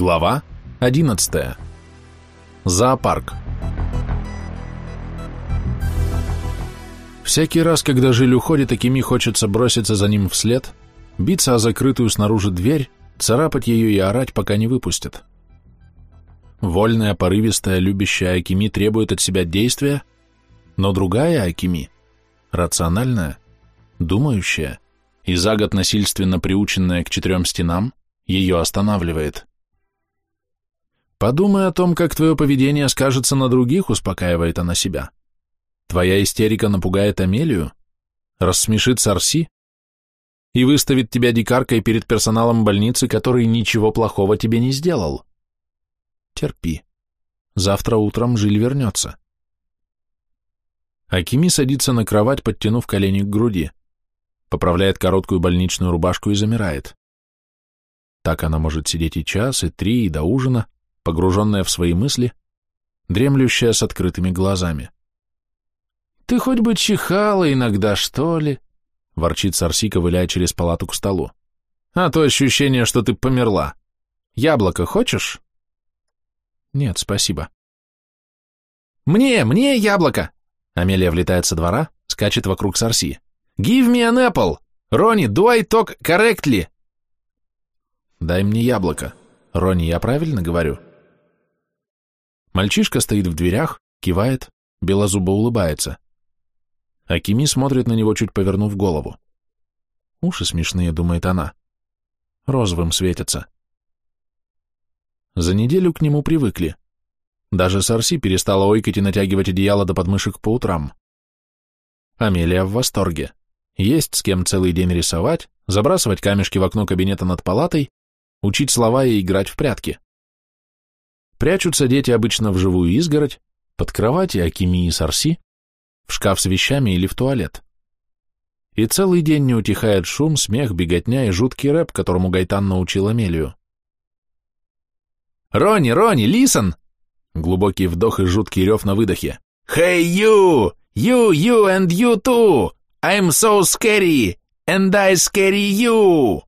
Глава 11. Зоопарк. Всякий раз, когда Жиль уходит, Акими хочется броситься за ним вслед, биться о закрытую снаружи дверь, царапать ее и орать, пока не выпустят. Вольная, порывистая, любящая Акими требует от себя действия, но другая Акими, рациональная, думающая и за год насильственно приученная к четырем стенам, ее останавливает. Подумай о том, как твое поведение скажется на других, успокаивает она себя. Твоя истерика напугает Амелию, рассмешит Сарси и выставит тебя дикаркой перед персоналом больницы, который ничего плохого тебе не сделал. Терпи. Завтра утром Жиль вернется. Акими садится на кровать, подтянув колени к груди, поправляет короткую больничную рубашку и замирает. Так она может сидеть и час, и три, и до ужина, погруженная в свои мысли, дремлющая с открытыми глазами. «Ты хоть бы чихала иногда, что ли?» — ворчит Сарси, ковыляя через палату к столу. «А то ощущение, что ты померла. Яблоко хочешь?» «Нет, спасибо». «Мне, мне яблоко!» Амелия влетает со двора, скачет вокруг Сарси. «Give me an apple! Ронни, do I talk correctly?» «Дай мне яблоко. Ронни, я правильно говорю?» Мальчишка стоит в дверях, кивает, белозубо улыбается. Акими смотрит на него, чуть повернув голову. Уши смешные, думает она. Розовым светятся. За неделю к нему привыкли. Даже Сарси перестала ойкать и натягивать одеяло до подмышек по утрам. Амелия в восторге. Есть с кем целый день рисовать, забрасывать камешки в окно кабинета над палатой, учить слова и играть в прятки. Прячутся дети обычно в живую изгородь, под кровати Акими и Сарси, в шкаф с вещами или в туалет. И целый день не утихает шум, смех, беготня и жуткий рэп, которому Гайтан научил Амелию. «Ронни, Ронни, лисон!» Глубокий вдох и жуткий рев на выдохе. «Hey you! You, you and you too! I'm so scary! And I scary you!»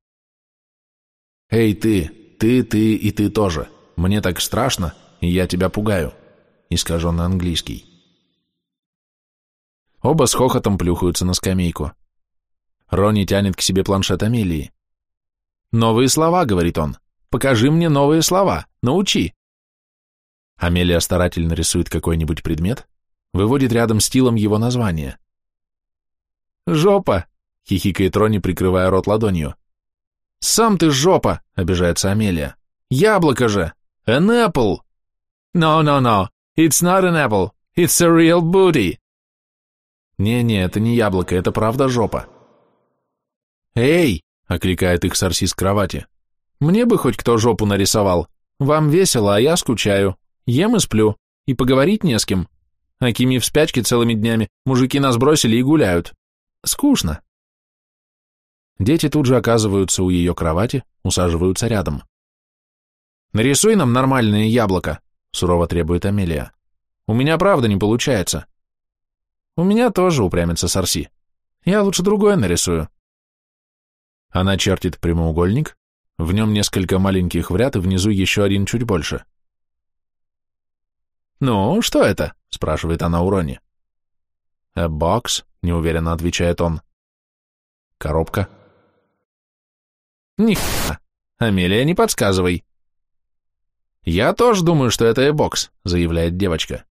«Эй ты, ты, ты и ты тоже!» Мне так страшно, и я тебя пугаю. Искаженный английский. Оба с хохотом плюхаются на скамейку. Ронни тянет к себе планшет Амелии. «Новые слова», — говорит он. «Покажи мне новые слова. Научи». Амелия старательно рисует какой-нибудь предмет, выводит рядом с Тилом его название. «Жопа!» — хихикает Ронни, прикрывая рот ладонью. «Сам ты жопа!» — обижается Амелия. «Яблоко же!» An apple. No, no, no. It's not an apple. It's a real booty. Не-не, это не яблоко, это правда жопа. Эй, окликает их Сарси с кровати. Мне бы хоть кто жопу нарисовал. Вам весело, а я скучаю. Ем и сплю. И поговорить не с кем. Акими в спячке целыми днями. Мужики нас бросили и гуляют. Скучно. Дети тут же оказываются у ее кровати, усаживаются рядом. «Нарисуй нам нормальное яблоко», — сурово требует Амелия. «У меня правда не получается». «У меня тоже упрямится Сарси. Я лучше другое нарисую». Она чертит прямоугольник, в нем несколько маленьких в ряд и внизу еще один чуть больше. «Ну, что это?» — спрашивает она у Рони. «A box», — неуверенно отвечает он. «Коробка». «Нихуя! Амелия, не подсказывай!» «Я тоже думаю, что это эбокс», — заявляет девочка.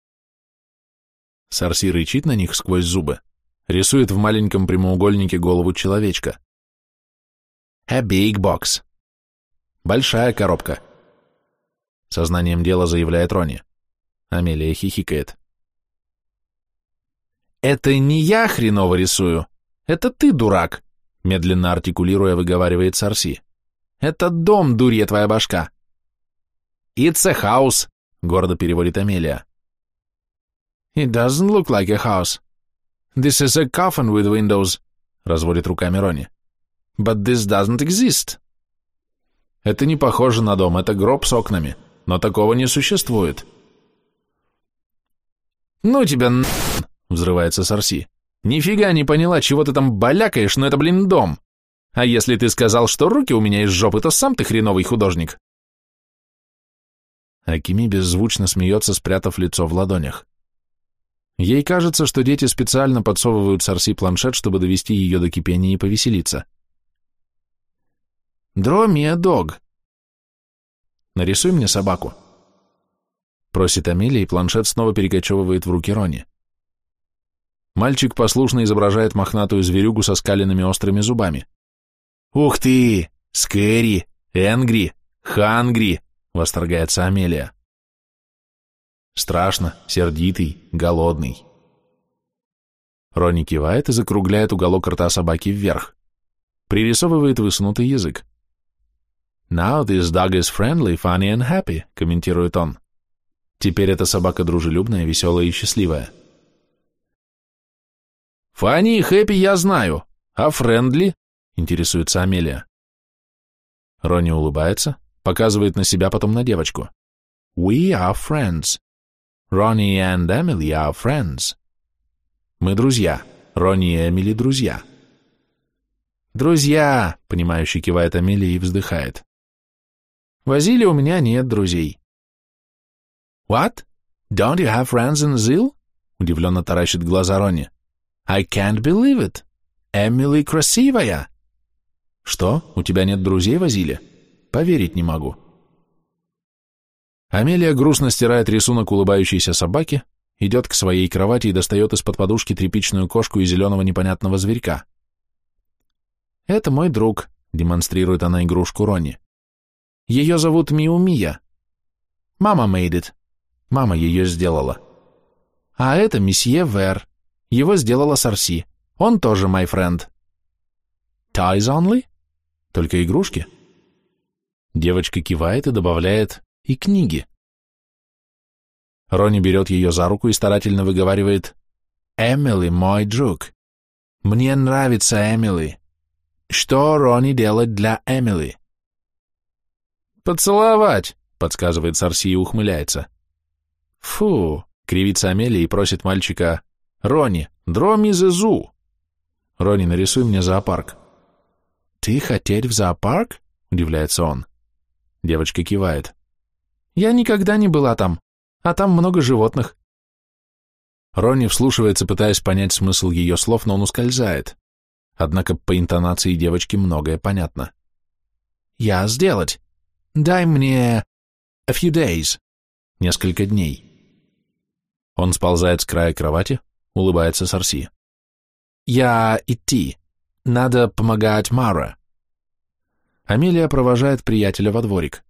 Сарси рычит на них сквозь зубы, рисует в маленьком прямоугольнике голову человечка. «A big box». «Большая коробка», — сознанием дела заявляет Рони. Амелия хихикает. «Это не я хреново рисую, это ты, дурак», — медленно артикулируя выговаривает Сарси. «Это дом, дурья твоя башка». «It's a house», — гордо переводит Амелия. «It doesn't look like a house. This is a coffin with windows», — разводит руками Рони. «But this doesn't exist». «Это не похоже на дом, это гроб с окнами, но такого не существует». «Ну тебя на...» — взрывается Сарси. «Нифига не поняла, чего ты там балякаешь, но это, блин, дом. А если ты сказал, что руки у меня из жопы, то сам ты хреновый художник». Акими беззвучно смеется, спрятав лицо в ладонях. Ей кажется, что дети специально подсовывают Сарси планшет, чтобы довести ее до кипения и повеселиться. «Дромия дог!» «Нарисуй мне собаку», — просит Амелия, и планшет снова перекочевывает в руки Рони. Мальчик послушно изображает мохнатую зверюгу со скаленными острыми зубами. «Ух ты! Скэри! Энгри! Хангри!» — восторгается Амелия. Страшно, сердитый, голодный. Ронни кивает и закругляет уголок рта собаки вверх. Пририсовывает высунутый язык. «Now this dog is friendly, funny and happy», — комментирует он. Теперь эта собака дружелюбная, веселая и счастливая. «Фанни и Хэппи я знаю, а френдли?» — интересуется Амелия. Ронни улыбается, показывает на себя, потом на девочку. «We are friends. Ronnie and Emily are friends». «Мы друзья. Ронни и Эмили друзья». «Друзья!» — понимающе кивает Амелия и вздыхает. «Возили у меня нет друзей». «What? Don't you have friends in Zil?» — удивленно таращит глаза Ронни. «I can't believe it. Эмили красивая!» «Что, у тебя нет друзей возили?» Поверить не могу. Амелия грустно стирает рисунок улыбающейся собаки, идет к своей кровати и достает из-под подушки тряпичную кошку и зеленого непонятного зверька. «Это мой друг», — демонстрирует она игрушку Ронни. «Ее зовут Миу Мия. Мама made it. Мама ее сделала. А это месье Вер. Его сделала Сарси. Он тоже my friend». «Toys only?» «Только игрушки?» Девочка кивает и добавляет «и книги». Рони берет ее за руку и старательно выговаривает «Эмили, мой друг. Мне нравится Эмили. Что Рони делать для Эмили?» «Поцеловать», — подсказывает Сарси и ухмыляется. «Фу», — кривится Амелия и просит мальчика «Рони, дроми зезу». «Рони, нарисуй мне зоопарк». «Ты хотеть в зоопарк?» — удивляется он. Девочка кивает. Я никогда не была там, а там много животных. Ронни вслушивается, пытаясь понять смысл ее слов, но он ускользает. Однако по интонации девочки многое понятно. «Я сделать. Дай мне... a few days. Несколько дней». Он сползает с края кровати, улыбается Сарси. «Я идти. Надо помогать Мара». Амелия провожает приятеля во дворик.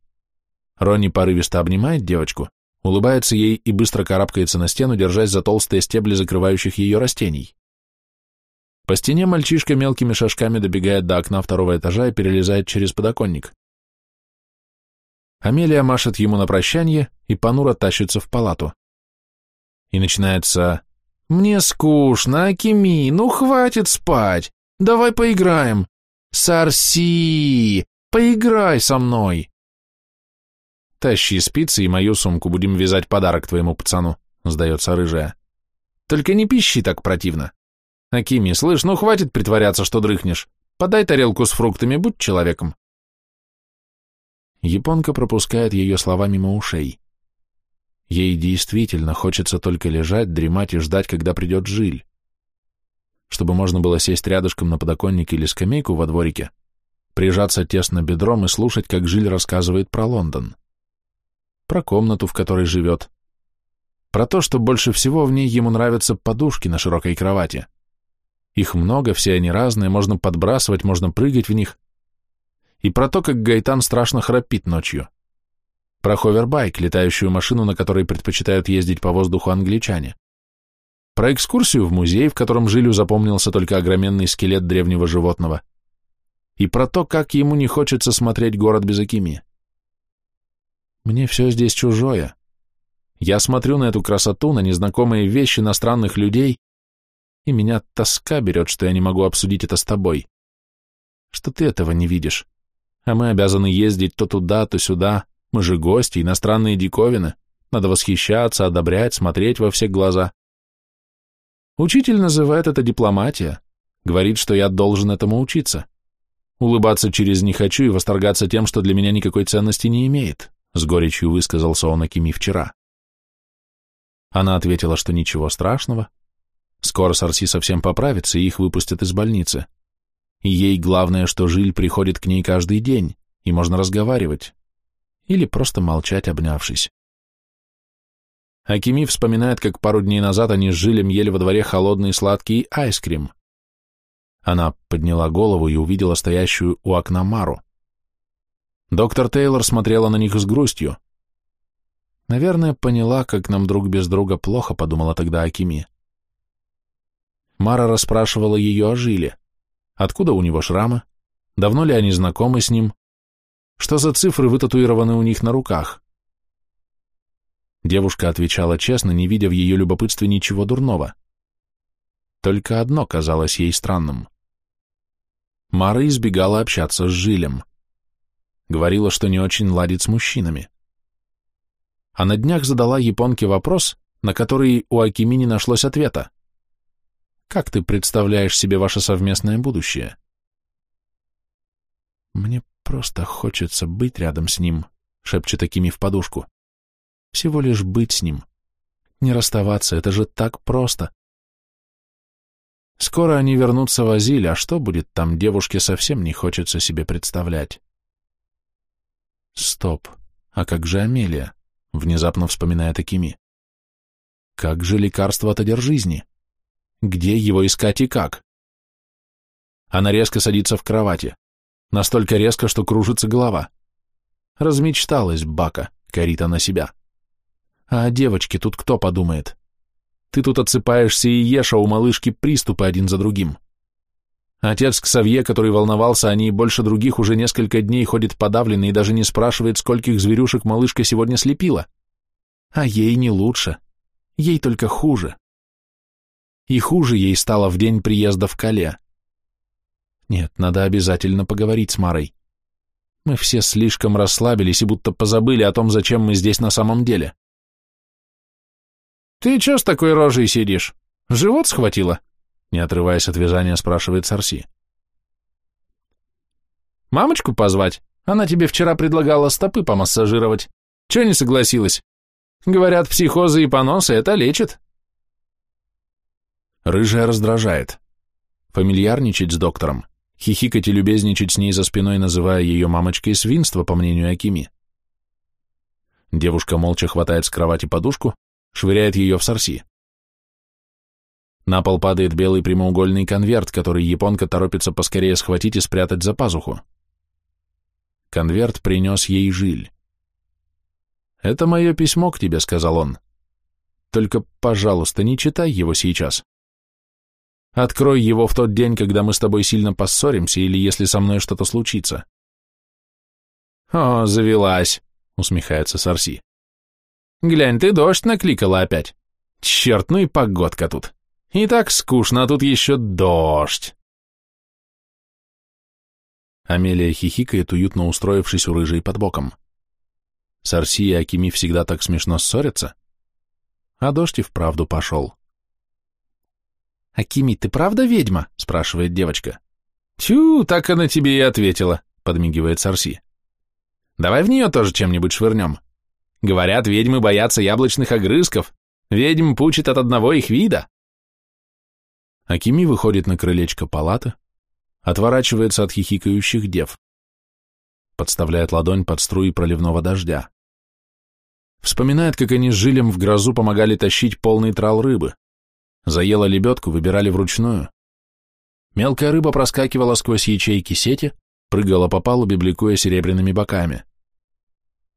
Ронни порывисто обнимает девочку, улыбается ей и быстро карабкается на стену, держась за толстые стебли закрывающих ее растений. По стене мальчишка мелкими шажками добегает до окна второго этажа и перелезает через подоконник. Амелия машет ему на прощание и понуро тащится в палату. И начинается «Мне скучно, Акими, ну хватит спать, давай поиграем, «Сарси, поиграй со мной!» «Тащи спицы и мою сумку, будем вязать подарок твоему пацану», — сдается рыжая. «Только не пищи так противно. Акими, слышь, ну хватит притворяться, что дрыхнешь. Подай тарелку с фруктами, будь человеком». Японка пропускает ее слова мимо ушей. Ей действительно хочется только лежать, дремать и ждать, когда придет Жиль чтобы можно было сесть рядышком на подоконник или скамейку во дворике, прижаться тесно бедром и слушать, как Жиль рассказывает про Лондон, про комнату, в которой живет, про то, что больше всего в ней ему нравятся подушки на широкой кровати. Их много, все они разные, можно подбрасывать, можно прыгать в них. И про то, как Гайтан страшно храпит ночью. Про ховербайк, летающую машину, на которой предпочитают ездить по воздуху англичане про экскурсию в музей, в котором Жилю запомнился только огроменный скелет древнего животного, и про то, как ему не хочется смотреть город без Акими. Мне все здесь чужое. Я смотрю на эту красоту, на незнакомые вещи, на странных людей, и меня тоска берет, что я не могу обсудить это с тобой. Что ты этого не видишь. А мы обязаны ездить то туда, то сюда. Мы же гости, иностранные диковины. Надо восхищаться, одобрять, смотреть во все глаза. Учитель называет это дипломатия, говорит, что я должен этому учиться. Улыбаться через «не хочу» и восторгаться тем, что для меня никакой ценности не имеет. — с горечью высказался он Акими вчера. Она ответила, что ничего страшного. Скоро Сарси совсем поправится, и их выпустят из больницы. И ей главное, что Жиль приходит к ней каждый день, и можно разговаривать. Или просто молчать, обнявшись. Акими вспоминает, как пару дней назад они с Жилем ели во дворе холодный сладкий айскрим. Она подняла голову и увидела стоящую у окна Мару. Доктор Тейлор смотрела на них с грустью. Наверное, поняла, как нам друг без друга плохо, подумала тогда Акими. Мара расспрашивала ее о Жиле. Откуда у него шрамы? Давно ли они знакомы с ним? Что за цифры вытатуированы у них на руках? Девушка отвечала честно, не видя в ее любопытстве ничего дурного. Только одно казалось ей странным. Мара избегала общаться с Жилем. Говорила, что не очень ладит с мужчинами а на днях задала японке вопрос, на который у Акими не нашлось ответа. «Как ты представляешь себе ваше совместное будущее?» «Мне просто хочется быть рядом с ним», — шепчет Акими в подушку. «Всего лишь быть с ним. Не расставаться, это же так просто». Скоро они вернутся в Азиль, а что будет там, девушке совсем не хочется себе представлять. Стоп, а как же Амелия? внезапно вспоминает Акими. Как же лекарство от одержизни? Где его искать и как? Она резко садится в кровати. Настолько резко, что кружится голова. Размечталась Бака, корит она себя. А о девочке тут кто подумает? Ты тут отсыпаешься и ешь, а у малышки приступы один за другим. Отец Ксавье, который волновался о ней больше других, уже несколько дней ходит подавленный и даже не спрашивает, скольких зверюшек малышка сегодня слепила. А ей не лучше. Ей только хуже. И хуже ей стало в день приезда в Кале. Нет, надо обязательно поговорить с Марой. Мы все слишком расслабились и будто позабыли о том, зачем мы здесь на самом деле. «Ты чё с такой рожей сидишь? Живот схватило?» Не отрываясь от вязания, спрашивает Сарси. «Мамочку позвать? Она тебе вчера предлагала стопы помассажировать. Чего не согласилась? Говорят, психозы и поносы это лечит». Рыжая раздражает. Фамильярничать с доктором, хихикать и любезничать с ней за спиной, называя ее мамочкой свинство, по мнению Акими. Девушка молча хватает с кровати подушку, швыряет ее в Сарси. На пол падает белый прямоугольный конверт, который японка торопится поскорее схватить и спрятать за пазуху. Конверт принес ей жиль. «Это мое письмо к тебе», — сказал он. «Только, пожалуйста, не читай его сейчас. Открой его в тот день, когда мы с тобой сильно поссоримся или если со мной что-то случится». «О, завелась», — усмехается Сарси. «Глянь, ты дождь накликала опять. Черт, ну и погодка тут». И так скучно, а тут еще дождь. Амелия хихикает, уютно устроившись у рыжей под боком. Сарси и Акими всегда так смешно ссорятся. А дождь и вправду пошел. «Акими, ты правда ведьма?» — спрашивает девочка. «Тю, так она тебе и ответила», — подмигивает Сарси. «Давай в нее тоже чем-нибудь швырнем. Говорят, ведьмы боятся яблочных огрызков. Ведьм пучит от одного их вида». Акими выходит на крылечко палаты, отворачивается от хихикающих дев, подставляет ладонь под струи проливного дождя. Вспоминает, как они с Жилем в грозу помогали тащить полный трал рыбы. Заела лебедку, выбирали вручную. Мелкая рыба проскакивала сквозь ячейки сети, прыгала по палубе, бликуя серебряными боками.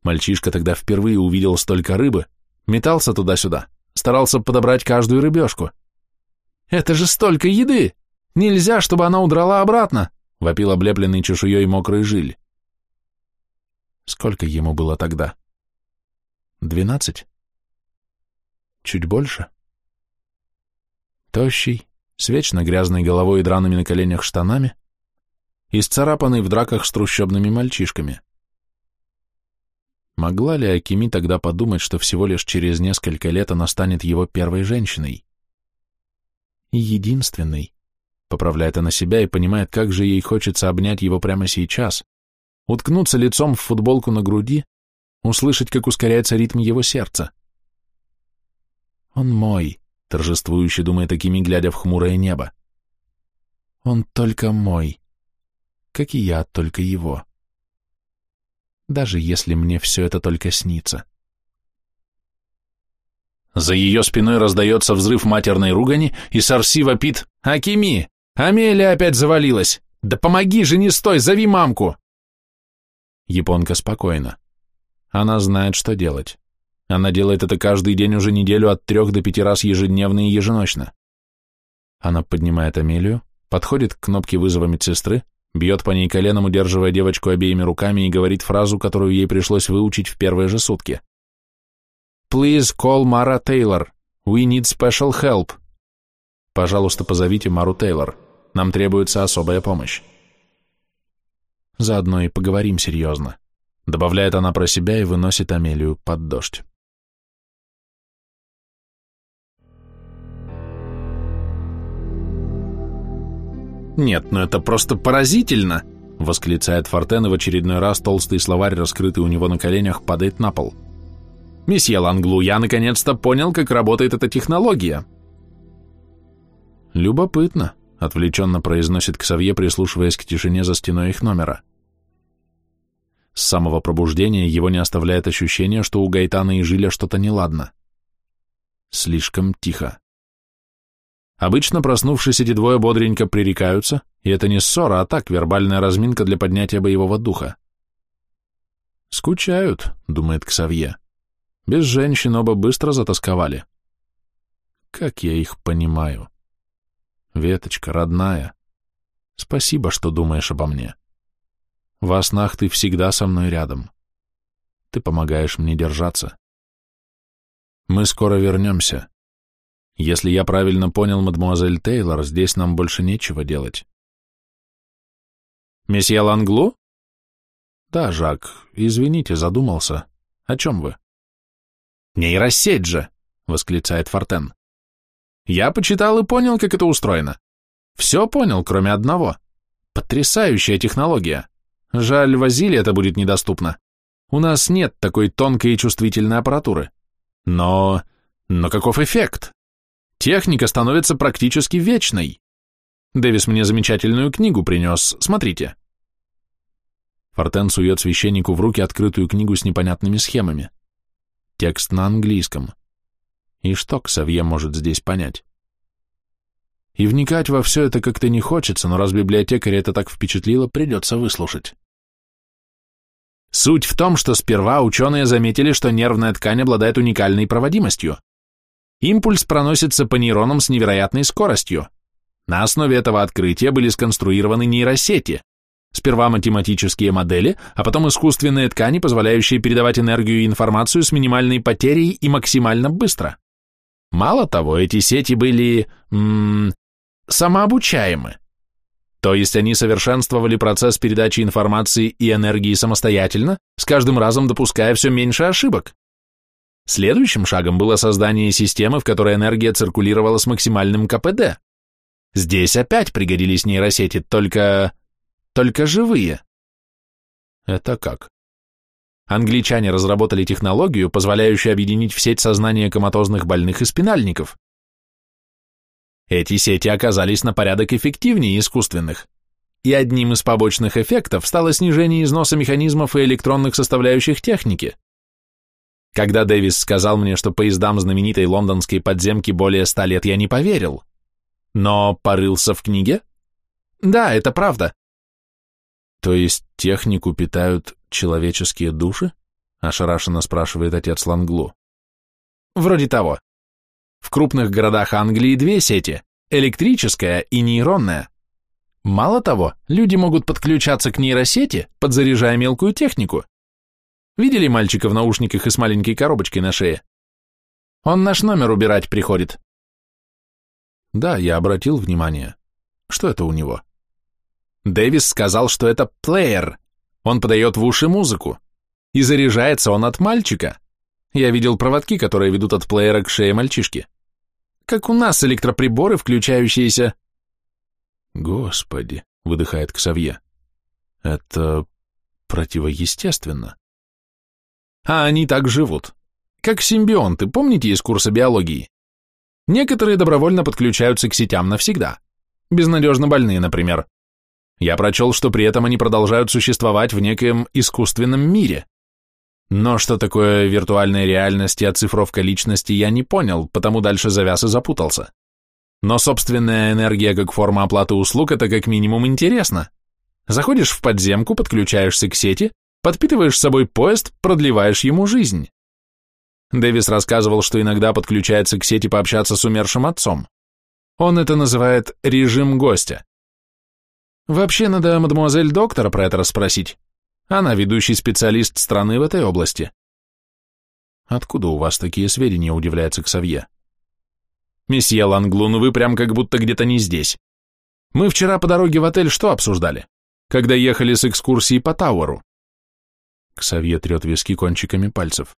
Мальчишка тогда впервые увидел столько рыбы, метался туда-сюда, старался подобрать каждую рыбешку — это же столько еды! Нельзя, чтобы она удрала обратно!» — вопил облепленный чешуей мокрый жиль. Сколько ему было тогда? Двенадцать? Чуть больше? Тощий, с вечно грязной головой и драными на коленях штанами, исцарапанный в драках с трущобными мальчишками. Могла ли Акими тогда подумать, что всего лишь через несколько лет она станет его первой женщиной? единственной. Поправляет она себя и понимает, как же ей хочется обнять его прямо сейчас, уткнуться лицом в футболку на груди, услышать, как ускоряется ритм его сердца. «Он мой», — торжествующе думая такими, глядя в хмурое небо. «Он только мой, как и я только его. Даже если мне все это только снится». За ее спиной раздается взрыв матерной ругани, и Сарси вопит «Акими! Амелия опять завалилась! Да помоги же, не стой, зови мамку!» Японка спокойна. Она знает, что делать. Она делает это каждый день уже неделю от трех до пяти раз ежедневно и еженочно. Она поднимает Амелию, подходит к кнопке вызова медсестры, бьет по ней коленом, удерживая девочку обеими руками и говорит фразу, которую ей пришлось выучить в первые же сутки. Please call Mara Taylor. We need special help. Пожалуйста, позовите Мару Тейлор. Нам требуется особая помощь. Заодно и поговорим серьезно. Добавляет она про себя и выносит Амелию под дождь. «Нет, ну это просто поразительно!» — восклицает Фортен, и в очередной раз толстый словарь, раскрытый у него на коленях, падает на пол. Месье Ланглу, я наконец-то понял, как работает эта технология. Любопытно, отвлеченно произносит Ксавье, прислушиваясь к тишине за стеной их номера. С самого пробуждения его не оставляет ощущение, что у Гайтана и Жиля что-то неладно. Слишком тихо. Обычно, проснувшись, эти двое бодренько пререкаются, и это не ссора, а так, вербальная разминка для поднятия боевого духа. «Скучают», — думает Ксавье. Без женщин оба быстро затасковали. Как я их понимаю. Веточка, родная, спасибо, что думаешь обо мне. Во снах ты всегда со мной рядом. Ты помогаешь мне держаться. Мы скоро вернемся. Если я правильно понял, мадемуазель Тейлор, здесь нам больше нечего делать. Месье Ланглу? Да, Жак, извините, задумался. О чем вы? «Нейросеть же!» — восклицает Фортен. «Я почитал и понял, как это устроено. Все понял, кроме одного. Потрясающая технология. Жаль, в Азиле это будет недоступно. У нас нет такой тонкой и чувствительной аппаратуры. Но... но каков эффект? Техника становится практически вечной. Дэвис мне замечательную книгу принес, смотрите». Фортен сует священнику в руки открытую книгу с непонятными схемами. Текст на английском. И что Ксавье может здесь понять? И вникать во все это как-то не хочется, но раз библиотекаря это так впечатлило, придется выслушать. Суть в том, что сперва ученые заметили, что нервная ткань обладает уникальной проводимостью. Импульс проносится по нейронам с невероятной скоростью. На основе этого открытия были сконструированы нейросети, Сперва математические модели, а потом искусственные ткани, позволяющие передавать энергию и информацию с минимальной потерей и максимально быстро. Мало того, эти сети были... М -м, самообучаемы. То есть они совершенствовали процесс передачи информации и энергии самостоятельно, с каждым разом допуская все меньше ошибок. Следующим шагом было создание системы, в которой энергия циркулировала с максимальным КПД. Здесь опять пригодились нейросети, только только живые. Это как? Англичане разработали технологию, позволяющую объединить в сеть сознание коматозных больных и спинальников. Эти сети оказались на порядок эффективнее искусственных, и одним из побочных эффектов стало снижение износа механизмов и электронных составляющих техники. Когда Дэвис сказал мне, что поездам знаменитой лондонской подземки более ста лет, я не поверил. Но порылся в книге? Да, это правда. То есть технику питают человеческие души? Ошарашенно спрашивает отец Ланглу. Вроде того. В крупных городах Англии две сети, электрическая и нейронная. Мало того, люди могут подключаться к нейросети, подзаряжая мелкую технику. Видели мальчика в наушниках и с маленькой коробочкой на шее? Он наш номер убирать приходит. Да, я обратил внимание. Что это у него? Дэвис сказал, что это плеер. Он подает в уши музыку. И заряжается он от мальчика. Я видел проводки, которые ведут от плеера к шее мальчишки. Как у нас электроприборы, включающиеся... Господи, выдыхает Ксавье. Это противоестественно. А они так живут. Как симбионты, помните из курса биологии? Некоторые добровольно подключаются к сетям навсегда. Безнадежно больные, например. Я прочел, что при этом они продолжают существовать в некоем искусственном мире. Но что такое виртуальная реальность и оцифровка личности, я не понял, потому дальше завяз и запутался. Но собственная энергия как форма оплаты услуг – это как минимум интересно. Заходишь в подземку, подключаешься к сети, подпитываешь собой поезд, продлеваешь ему жизнь. Дэвис рассказывал, что иногда подключается к сети пообщаться с умершим отцом. Он это называет «режим гостя». Вообще надо мадемуазель доктора про это расспросить. Она ведущий специалист страны в этой области. Откуда у вас такие сведения, удивляется Ксавье. Месье Ланглун, вы прям как будто где-то не здесь. Мы вчера по дороге в отель что обсуждали? Когда ехали с экскурсией по Тауэру. Ксавье трет виски кончиками пальцев.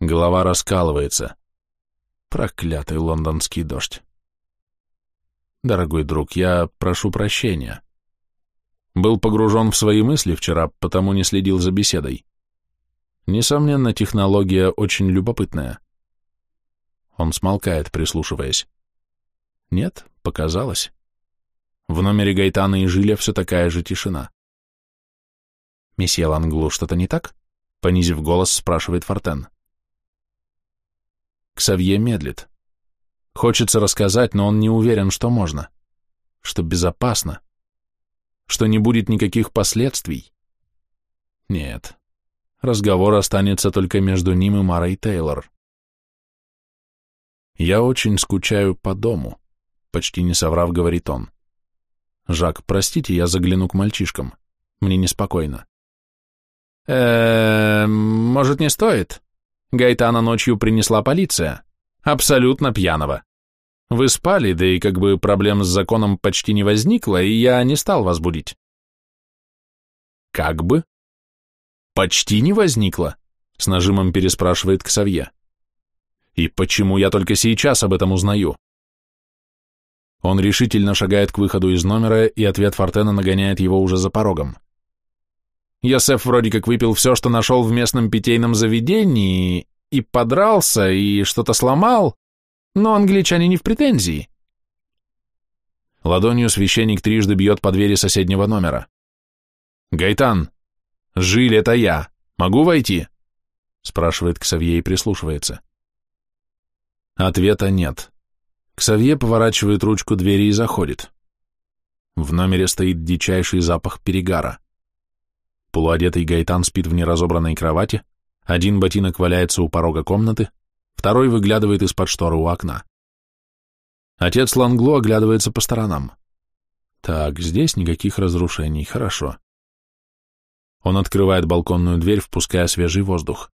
Голова раскалывается. Проклятый лондонский дождь. Дорогой друг, я прошу прощения. Был погружен в свои мысли вчера, потому не следил за беседой. Несомненно, технология очень любопытная. Он смолкает, прислушиваясь. Нет, показалось. В номере Гайтана и Жиля все такая же тишина. «Месье Ланглу, что-то не так?» Понизив голос, спрашивает Фортен. Ксавье медлит. Хочется рассказать, но он не уверен, что можно. Что безопасно что не будет никаких последствий. Нет, разговор останется только между ним и Марой Тейлор. «Я очень скучаю по дому», — почти не соврав, говорит он. «Жак, простите, я загляну к мальчишкам. Мне неспокойно». «Эээ, может, не стоит? Гайтана ночью принесла полиция. Абсолютно пьяного. Вы спали, да и как бы проблем с законом почти не возникло, и я не стал вас будить. Как бы? Почти не возникло? С нажимом переспрашивает Ксавье. И почему я только сейчас об этом узнаю? Он решительно шагает к выходу из номера, и ответ Фортена нагоняет его уже за порогом. Йосеф вроде как выпил все, что нашел в местном питейном заведении, и подрался, и что-то сломал, но англичане не в претензии. Ладонью священник трижды бьет по двери соседнего номера. «Гайтан, Жиль, это я. Могу войти?» спрашивает Ксавье и прислушивается. Ответа нет. Ксавье поворачивает ручку двери и заходит. В номере стоит дичайший запах перегара. Полуодетый Гайтан спит в неразобранной кровати, один ботинок валяется у порога комнаты, Второй выглядывает из-под шторы у окна. Отец Лангло оглядывается по сторонам. Так, здесь никаких разрушений, хорошо. Он открывает балконную дверь, впуская свежий воздух.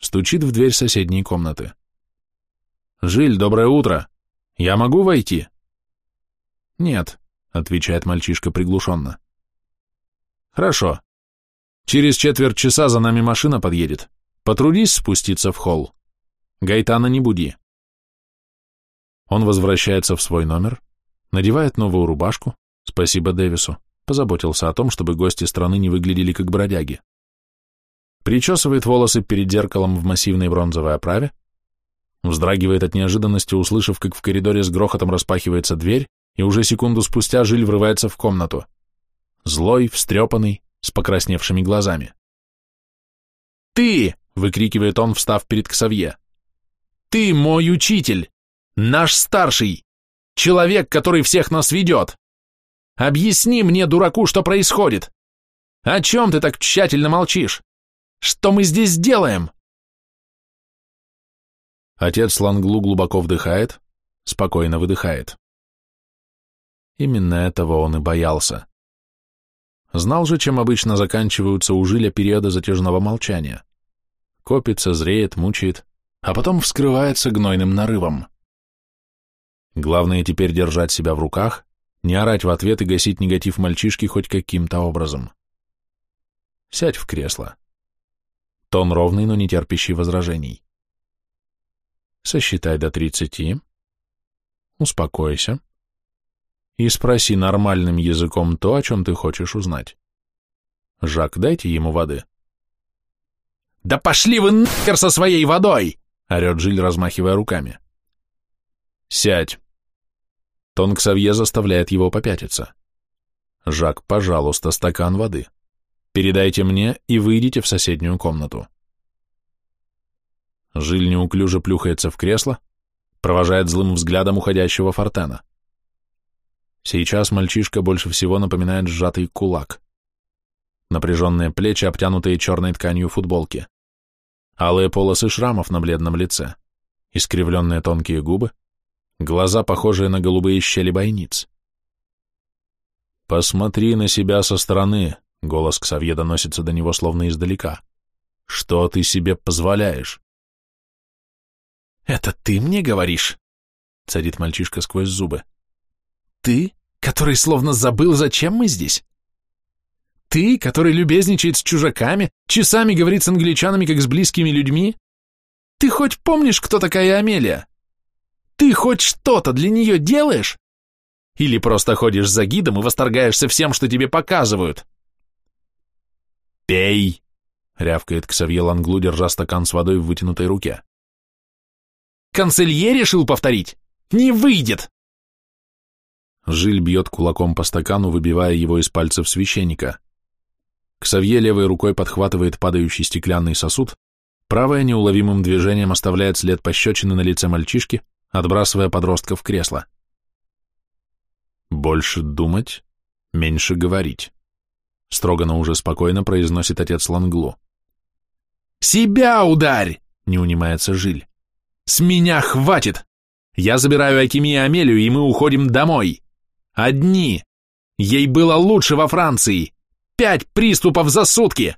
Стучит в дверь соседней комнаты. «Жиль, доброе утро! Я могу войти?» «Нет», — отвечает мальчишка приглушенно. «Хорошо. Через четверть часа за нами машина подъедет. Потрудись спуститься в холл. Гайтана не буди. Он возвращается в свой номер, надевает новую рубашку, спасибо Дэвису, позаботился о том, чтобы гости страны не выглядели как бродяги. Причесывает волосы перед зеркалом в массивной бронзовой оправе, вздрагивает от неожиданности, услышав, как в коридоре с грохотом распахивается дверь, и уже секунду спустя Жиль врывается в комнату. Злой, встрепанный, с покрасневшими глазами. «Ты!» — выкрикивает он, встав перед Ксавье. Ты мой учитель, наш старший, человек, который всех нас ведет. Объясни мне, дураку, что происходит. О чем ты так тщательно молчишь? Что мы здесь делаем?» Отец Ланглу глубоко вдыхает, спокойно выдыхает. Именно этого он и боялся. Знал же, чем обычно заканчиваются у периода затяжного молчания. Копится, зреет, мучает, а потом вскрывается гнойным нарывом. Главное теперь держать себя в руках, не орать в ответ и гасить негатив мальчишки хоть каким-то образом. Сядь в кресло. Тон ровный, но не терпящий возражений. Сосчитай до тридцати. Успокойся. И спроси нормальным языком то, о чем ты хочешь узнать. Жак, дайте ему воды. «Да пошли вы нахер со своей водой!» — орет Жиль, размахивая руками. «Сядь!» Тон Ксавье заставляет его попятиться. «Жак, пожалуйста, стакан воды. Передайте мне и выйдите в соседнюю комнату». Жиль неуклюже плюхается в кресло, провожает злым взглядом уходящего Фортена. Сейчас мальчишка больше всего напоминает сжатый кулак. Напряженные плечи, обтянутые черной тканью футболки. Алые полосы шрамов на бледном лице. Искривленные тонкие губы. Глаза, похожие на голубые щели бойниц. «Посмотри на себя со стороны», — голос Ксавье доносится до него словно издалека. «Что ты себе позволяешь?» «Это ты мне говоришь?» — царит мальчишка сквозь зубы. «Ты, который словно забыл, зачем мы здесь? Ты, который любезничает с чужаками, часами говорит с англичанами, как с близкими людьми? Ты хоть помнишь, кто такая Амелия? Ты хоть что-то для нее делаешь? Или просто ходишь за гидом и восторгаешься всем, что тебе показывают?» «Пей!» — рявкает Ксавье Ланглу, держа стакан с водой в вытянутой руке. Канцелье решил повторить? Не выйдет!» Жиль бьет кулаком по стакану, выбивая его из пальцев священника. Ксавье левой рукой подхватывает падающий стеклянный сосуд, правая неуловимым движением оставляет след пощечины на лице мальчишки, отбрасывая подростка в кресло. «Больше думать, меньше говорить», — строго, но уже спокойно произносит отец Ланглу. «Себя ударь!» — не унимается Жиль. С меня хватит! Я забираю Акими и Амелию, и мы уходим домой. Одни. Ей было лучше во Франции. Пять приступов за сутки.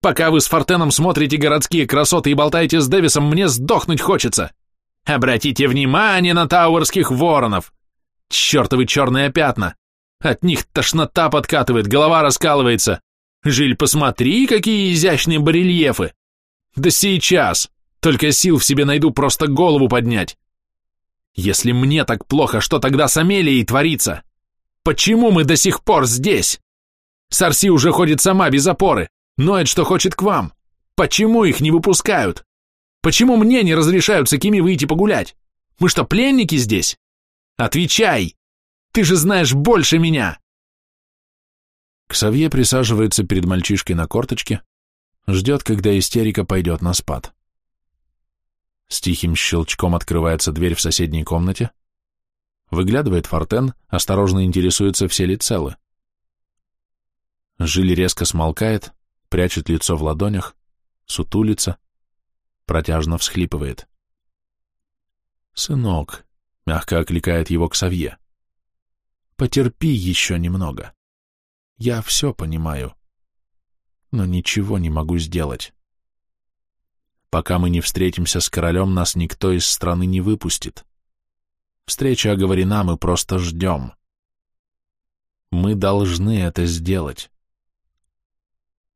Пока вы с Фортеном смотрите городские красоты и болтаете с Дэвисом, мне сдохнуть хочется. Обратите внимание на тауэрских воронов. Чертовы черные пятна. От них тошнота подкатывает, голова раскалывается. Жиль, посмотри, какие изящные барельефы. Да сейчас. Только сил в себе найду просто голову поднять. Если мне так плохо, что тогда с Амелией творится? Почему мы до сих пор здесь? Сарси уже ходит сама без опоры, ноет, что хочет к вам. Почему их не выпускают? Почему мне не разрешают с Акими выйти погулять? Мы что, пленники здесь? Отвечай! Ты же знаешь больше меня!» Ксавье присаживается перед мальчишкой на корточке, ждет, когда истерика пойдет на спад. С тихим щелчком открывается дверь в соседней комнате. Выглядывает Фортен, осторожно интересуется, все ли целы. Жиль резко смолкает, прячет лицо в ладонях, сутулится, протяжно всхлипывает. «Сынок», — мягко окликает его к Савье, — «потерпи еще немного. Я все понимаю, но ничего не могу сделать». Пока мы не встретимся с королем, нас никто из страны не выпустит. Встреча оговорена, мы просто ждем. Мы должны это сделать.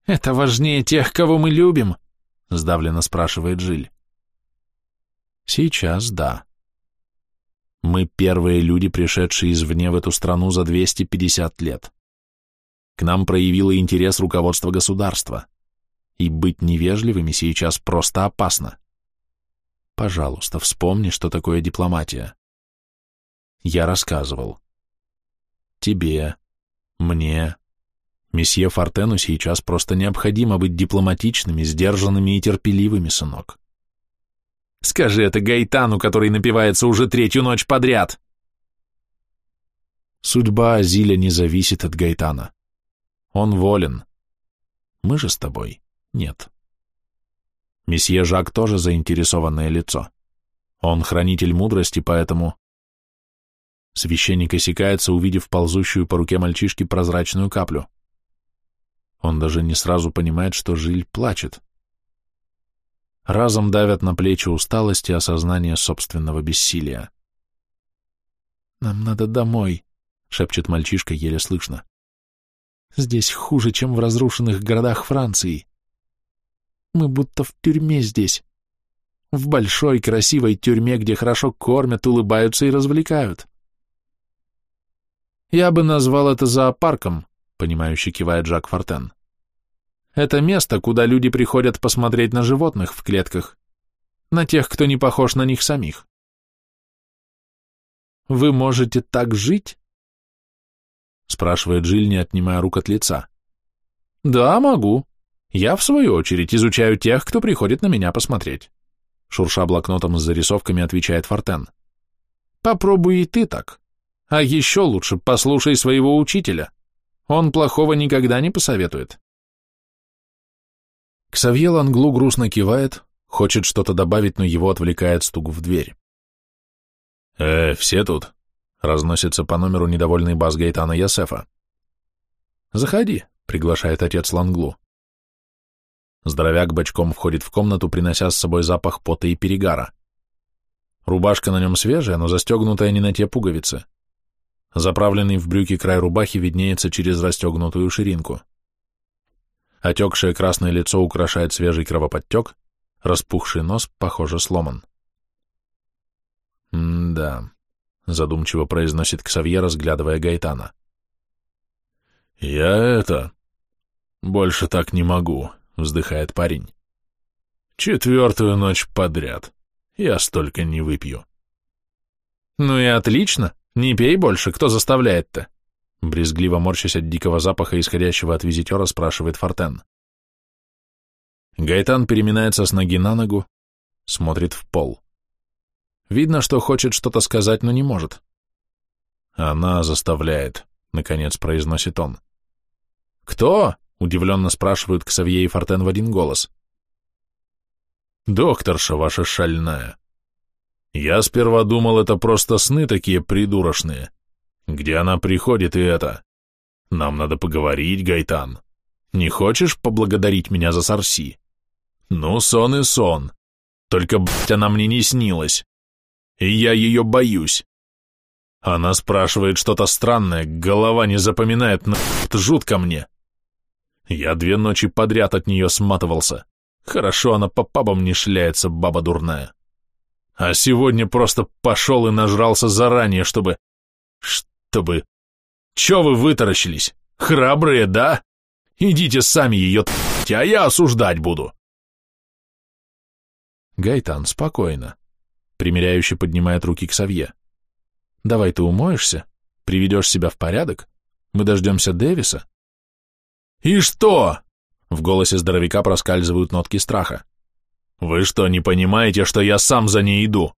«Это важнее тех, кого мы любим?» — сдавленно спрашивает Жиль. «Сейчас да. Мы первые люди, пришедшие извне в эту страну за 250 лет. К нам проявило интерес руководство государства и быть невежливыми сейчас просто опасно. Пожалуйста, вспомни, что такое дипломатия. Я рассказывал. Тебе, мне, месье Фортену сейчас просто необходимо быть дипломатичными, сдержанными и терпеливыми, сынок. Скажи это Гайтану, который напивается уже третью ночь подряд. Судьба Азиля не зависит от Гайтана. Он волен. Мы же с тобой нет. Месье Жак тоже заинтересованное лицо. Он хранитель мудрости, поэтому... Священник осекается, увидев ползущую по руке мальчишки прозрачную каплю. Он даже не сразу понимает, что Жиль плачет. Разом давят на плечи усталость и осознание собственного бессилия. «Нам надо домой», — шепчет мальчишка еле слышно. «Здесь хуже, чем в разрушенных городах Франции. Мы будто в тюрьме здесь. В большой красивой тюрьме, где хорошо кормят, улыбаются и развлекают. Я бы назвал это зоопарком, понимающе кивает Жак Фортен. Это место, куда люди приходят посмотреть на животных в клетках, на тех, кто не похож на них самих. Вы можете так жить? Спрашивает Джилл, не отнимая рук от лица. Да, могу. Я, в свою очередь, изучаю тех, кто приходит на меня посмотреть. Шурша блокнотом с зарисовками, отвечает Фортен. Попробуй и ты так. А еще лучше послушай своего учителя. Он плохого никогда не посоветует. Ксавье Ланглу грустно кивает, хочет что-то добавить, но его отвлекает стук в дверь. «Э, все тут?» — разносится по номеру недовольный бас Гайтана Ясефа. «Заходи», — приглашает отец Ланглу. Здоровяк бочком входит в комнату, принося с собой запах пота и перегара. Рубашка на нем свежая, но застегнутая не на те пуговицы. Заправленный в брюки край рубахи виднеется через расстегнутую ширинку. Отекшее красное лицо украшает свежий кровоподтек, распухший нос, похоже, сломан. «М-да», — задумчиво произносит Ксавье, разглядывая Гайтана. «Я это... больше так не могу», — вздыхает парень. «Четвертую ночь подряд. Я столько не выпью». «Ну и отлично. Не пей больше. Кто заставляет-то?» Брезгливо морщась от дикого запаха, исходящего от визитера, спрашивает Фортен. Гайтан переминается с ноги на ногу, смотрит в пол. Видно, что хочет что-то сказать, но не может. «Она заставляет», — наконец произносит он. «Кто?» — удивленно спрашивают Ксавье и Фортен в один голос. «Докторша ваша шальная. Я сперва думал, это просто сны такие придурочные. Где она приходит и это? Нам надо поговорить, Гайтан. Не хочешь поблагодарить меня за Сарси? Ну, сон и сон. Только, блядь, она мне не снилась. И я ее боюсь. Она спрашивает что-то странное, голова не запоминает, но жутко мне. Я две ночи подряд от нее сматывался. Хорошо она по пабам не шляется, баба дурная. А сегодня просто пошел и нажрался заранее, чтобы чтобы... Че вы вытаращились? Храбрые, да? Идите сами ее а я осуждать буду. Гайтан, спокойно. Примеряюще поднимает руки к Савье. Давай ты умоешься, приведешь себя в порядок, мы дождемся Дэвиса. И что? В голосе здоровяка проскальзывают нотки страха. Вы что, не понимаете, что я сам за ней иду?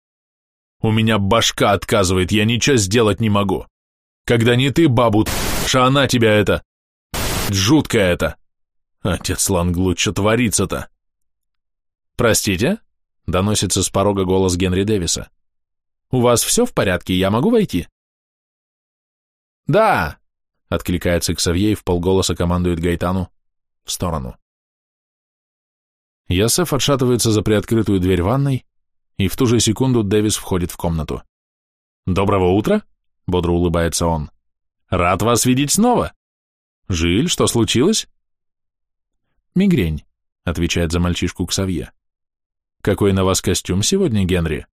У меня башка отказывает, я ничего сделать не могу. Когда не ты, бабу, ша она тебя это... Жутко это. Отец Ланглут, что творится-то? Простите? Доносится с порога голос Генри Дэвиса. У вас все в порядке, я могу войти? Да, откликается Ксавье и полголоса командует Гайтану в сторону. Ясеф отшатывается за приоткрытую дверь ванной, и в ту же секунду Дэвис входит в комнату. «Доброго утра!» — бодро улыбается он. «Рад вас видеть снова!» «Жиль, что случилось?» «Мигрень», — отвечает за мальчишку Ксавье. «Какой на вас костюм сегодня, Генри?»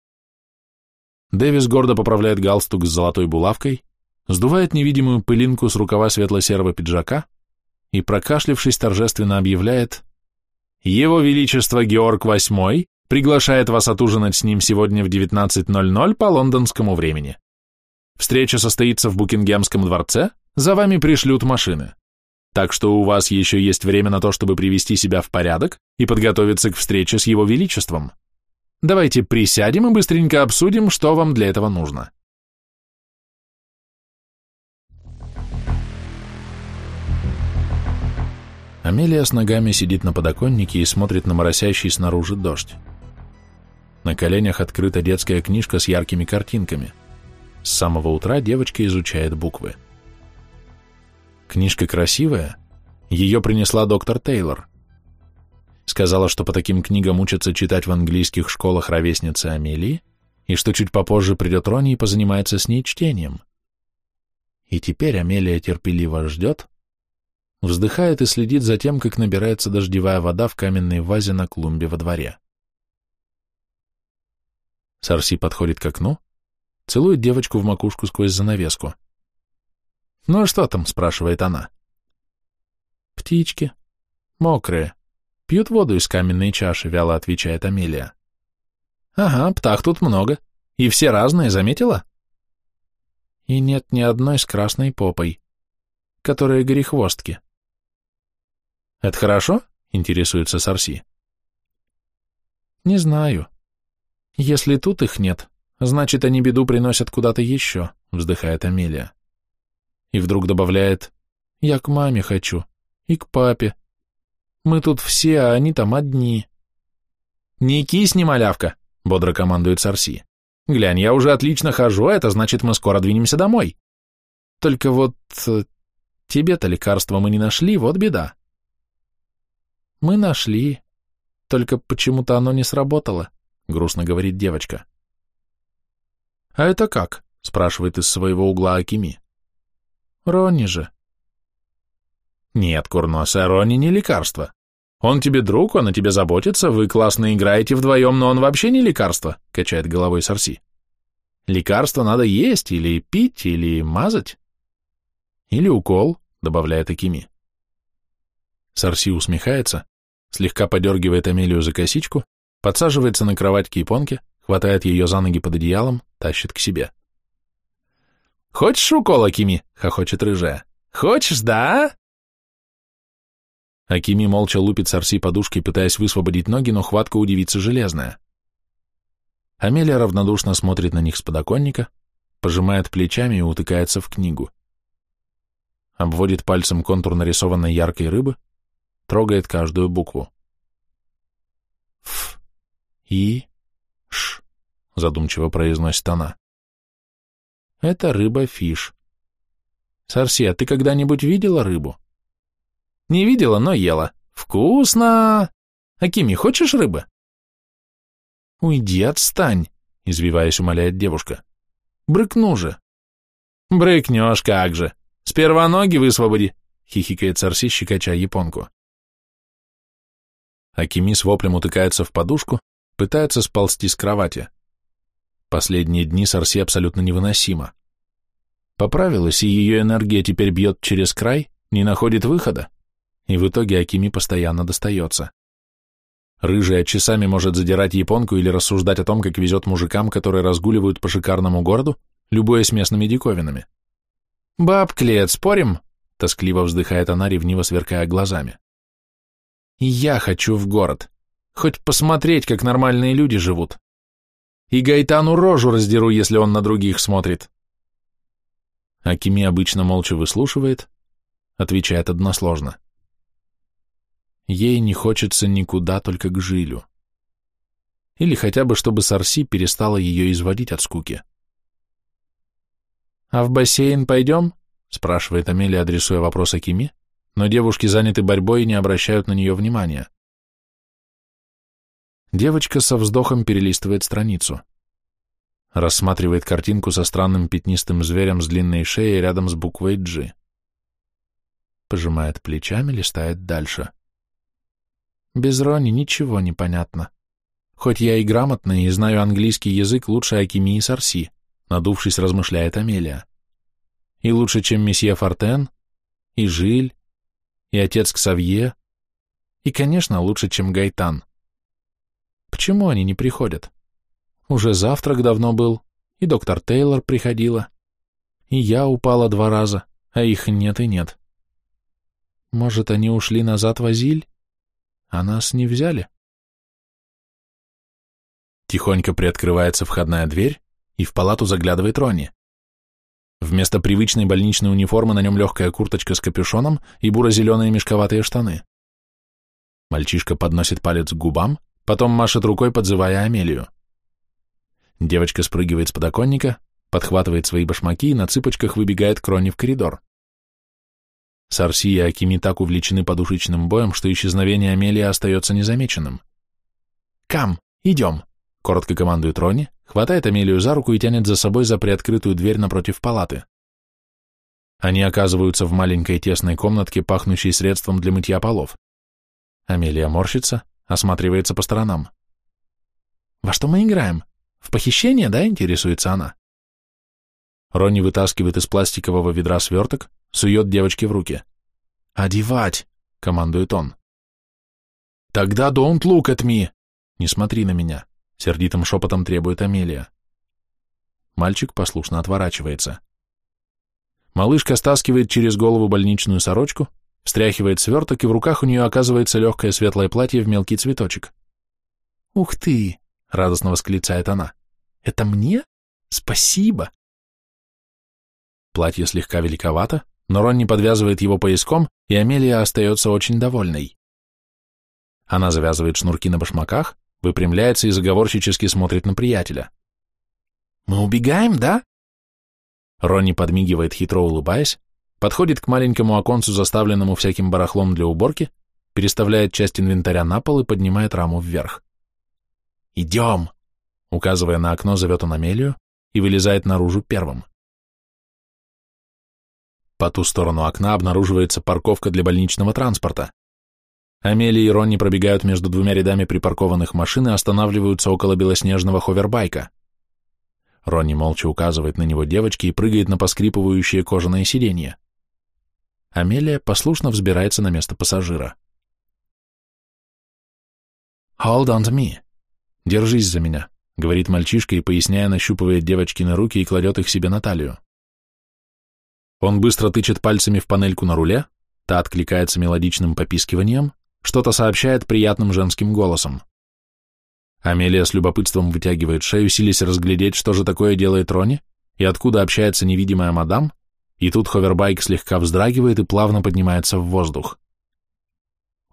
Дэвис гордо поправляет галстук с золотой булавкой, сдувает невидимую пылинку с рукава светло-серого пиджака и, прокашлившись, торжественно объявляет «Его Величество Георг VIII приглашает вас отужинать с ним сегодня в 19.00 по лондонскому времени. Встреча состоится в Букингемском дворце, за вами пришлют машины. Так что у вас еще есть время на то, чтобы привести себя в порядок и подготовиться к встрече с его величеством. Давайте присядем и быстренько обсудим, что вам для этого нужно. Амелия с ногами сидит на подоконнике и смотрит на моросящий снаружи дождь. На коленях открыта детская книжка с яркими картинками – с самого утра девочка изучает буквы. Книжка красивая, ее принесла доктор Тейлор. Сказала, что по таким книгам учатся читать в английских школах ровесницы Амелии, и что чуть попозже придет Рони и позанимается с ней чтением. И теперь Амелия терпеливо ждет, вздыхает и следит за тем, как набирается дождевая вода в каменной вазе на клумбе во дворе. Сарси подходит к окну, целует девочку в макушку сквозь занавеску. «Ну а что там?» — спрашивает она. «Птички», Мокрые. Пьют воду из каменной чаши, вяло отвечает Амелия. Ага, птах тут много. И все разные, заметила? И нет ни одной с красной попой, которые горехвостки. Это хорошо? Интересуется Сарси. Не знаю. Если тут их нет, значит, они беду приносят куда-то еще, вздыхает Амелия. И вдруг добавляет, я к маме хочу, и к папе. Мы тут все, а они там одни. Не кисни, малявка, бодро командует Сарси. Глянь, я уже отлично хожу, а это значит, мы скоро двинемся домой. Только вот э, тебе-то лекарства мы не нашли, вот беда. Мы нашли, только почему-то оно не сработало, грустно говорит девочка. А это как? спрашивает из своего угла Акими. Ронни же. Нет, Курноса, Ронни не лекарство. Он тебе друг, он о тебе заботится, вы классно играете вдвоем, но он вообще не лекарство, качает головой Сарси. Лекарство надо есть или пить, или мазать. Или укол, добавляет Акими. Сарси усмехается, слегка подергивает Амелию за косичку, подсаживается на кровать к японке, хватает ее за ноги под одеялом, тащит к себе. «Хочешь укол, Акими?» — хохочет рыжая. «Хочешь, да?» Акими молча лупит Сарси подушкой, пытаясь высвободить ноги, но хватка у девицы железная. Амелия равнодушно смотрит на них с подоконника, пожимает плечами и утыкается в книгу. Обводит пальцем контур нарисованной яркой рыбы, трогает каждую букву. «Ф, И, Ш», — задумчиво произносит она. «Это рыба-фиш. Сарси, а ты когда-нибудь видела рыбу?» Не видела, но ела. Вкусно! Акими, хочешь рыбы? Уйди, отстань, извиваясь, умоляет девушка. Брыкну же. Брыкнешь, как же. Сперва ноги высвободи, хихикает Сарси, щекоча японку. Акими с воплем утыкается в подушку, пытается сползти с кровати. Последние дни Сарси абсолютно невыносимо. Поправилась, и ее энергия теперь бьет через край, не находит выхода и в итоге Акими постоянно достается. Рыжая часами может задирать японку или рассуждать о том, как везет мужикам, которые разгуливают по шикарному городу, любуясь местными диковинами. «Бабклет, спорим?» — тоскливо вздыхает она, ревниво сверкая глазами. «Я хочу в город. Хоть посмотреть, как нормальные люди живут. И Гайтану рожу раздеру, если он на других смотрит». Акими обычно молча выслушивает, отвечает односложно. Ей не хочется никуда, только к жилю. Или хотя бы, чтобы Сарси перестала ее изводить от скуки. «А в бассейн пойдем?» — спрашивает Амелия, адресуя вопрос Акиме, но девушки заняты борьбой и не обращают на нее внимания. Девочка со вздохом перелистывает страницу. Рассматривает картинку со странным пятнистым зверем с длинной шеей рядом с буквой «G». Пожимает плечами, листает дальше. — без Рони ничего не понятно. Хоть я и грамотный, и знаю английский язык лучше Акими и Сарси, надувшись, размышляет Амелия. И лучше, чем месье Фортен, и Жиль, и отец Ксавье, и, конечно, лучше, чем Гайтан. Почему они не приходят? Уже завтрак давно был, и доктор Тейлор приходила, и я упала два раза, а их нет и нет. Может, они ушли назад в Азиль? А нас не взяли. Тихонько приоткрывается входная дверь, и в палату заглядывает Ронни. Вместо привычной больничной униформы на нем легкая курточка с капюшоном и буро-зеленые мешковатые штаны. Мальчишка подносит палец к губам, потом машет рукой, подзывая Амелию. Девочка спрыгивает с подоконника, подхватывает свои башмаки и на цыпочках выбегает к Ронни в коридор. Сарси и Акими так увлечены подушечным боем, что исчезновение Амелии остается незамеченным. «Кам, идем!» — коротко командует Ронни, хватает Амелию за руку и тянет за собой за приоткрытую дверь напротив палаты. Они оказываются в маленькой тесной комнатке, пахнущей средством для мытья полов. Амелия морщится, осматривается по сторонам. «Во что мы играем? В похищение, да?» — интересуется она. Ронни вытаскивает из пластикового ведра сверток, сует девочке в руки. «Одевать!» — командует он. Тогда don't look at me. Не смотри на меня, сердитым шепотом требует Амелия. Мальчик послушно отворачивается. Малышка стаскивает через голову больничную сорочку, встряхивает сверток, и в руках у нее оказывается легкое светлое платье в мелкий цветочек. «Ух ты!» — радостно восклицает она. «Это мне? Спасибо!» Платье слегка великовато, но Ронни подвязывает его пояском, и Амелия остается очень довольной. Она завязывает шнурки на башмаках, выпрямляется и заговорщически смотрит на приятеля. «Мы убегаем, да?» Ронни подмигивает, хитро улыбаясь, подходит к маленькому оконцу, заставленному всяким барахлом для уборки, переставляет часть инвентаря на пол и поднимает раму вверх. «Идем!» Указывая на окно, зовет он Амелию и вылезает наружу первым. По ту сторону окна обнаруживается парковка для больничного транспорта. Амелия и Ронни пробегают между двумя рядами припаркованных машин и останавливаются около белоснежного ховербайка. Ронни молча указывает на него девочке и прыгает на поскрипывающее кожаное сиденье. Амелия послушно взбирается на место пассажира. «Hold on to me. Держись за меня», — говорит мальчишка и, поясняя, нащупывает девочкины руки и кладет их себе на талию. Он быстро тычет пальцами в панельку на руле, та откликается мелодичным попискиванием, что-то сообщает приятным женским голосом. Амелия с любопытством вытягивает шею, силясь разглядеть, что же такое делает Рони, и откуда общается невидимая мадам, и тут ховербайк слегка вздрагивает и плавно поднимается в воздух.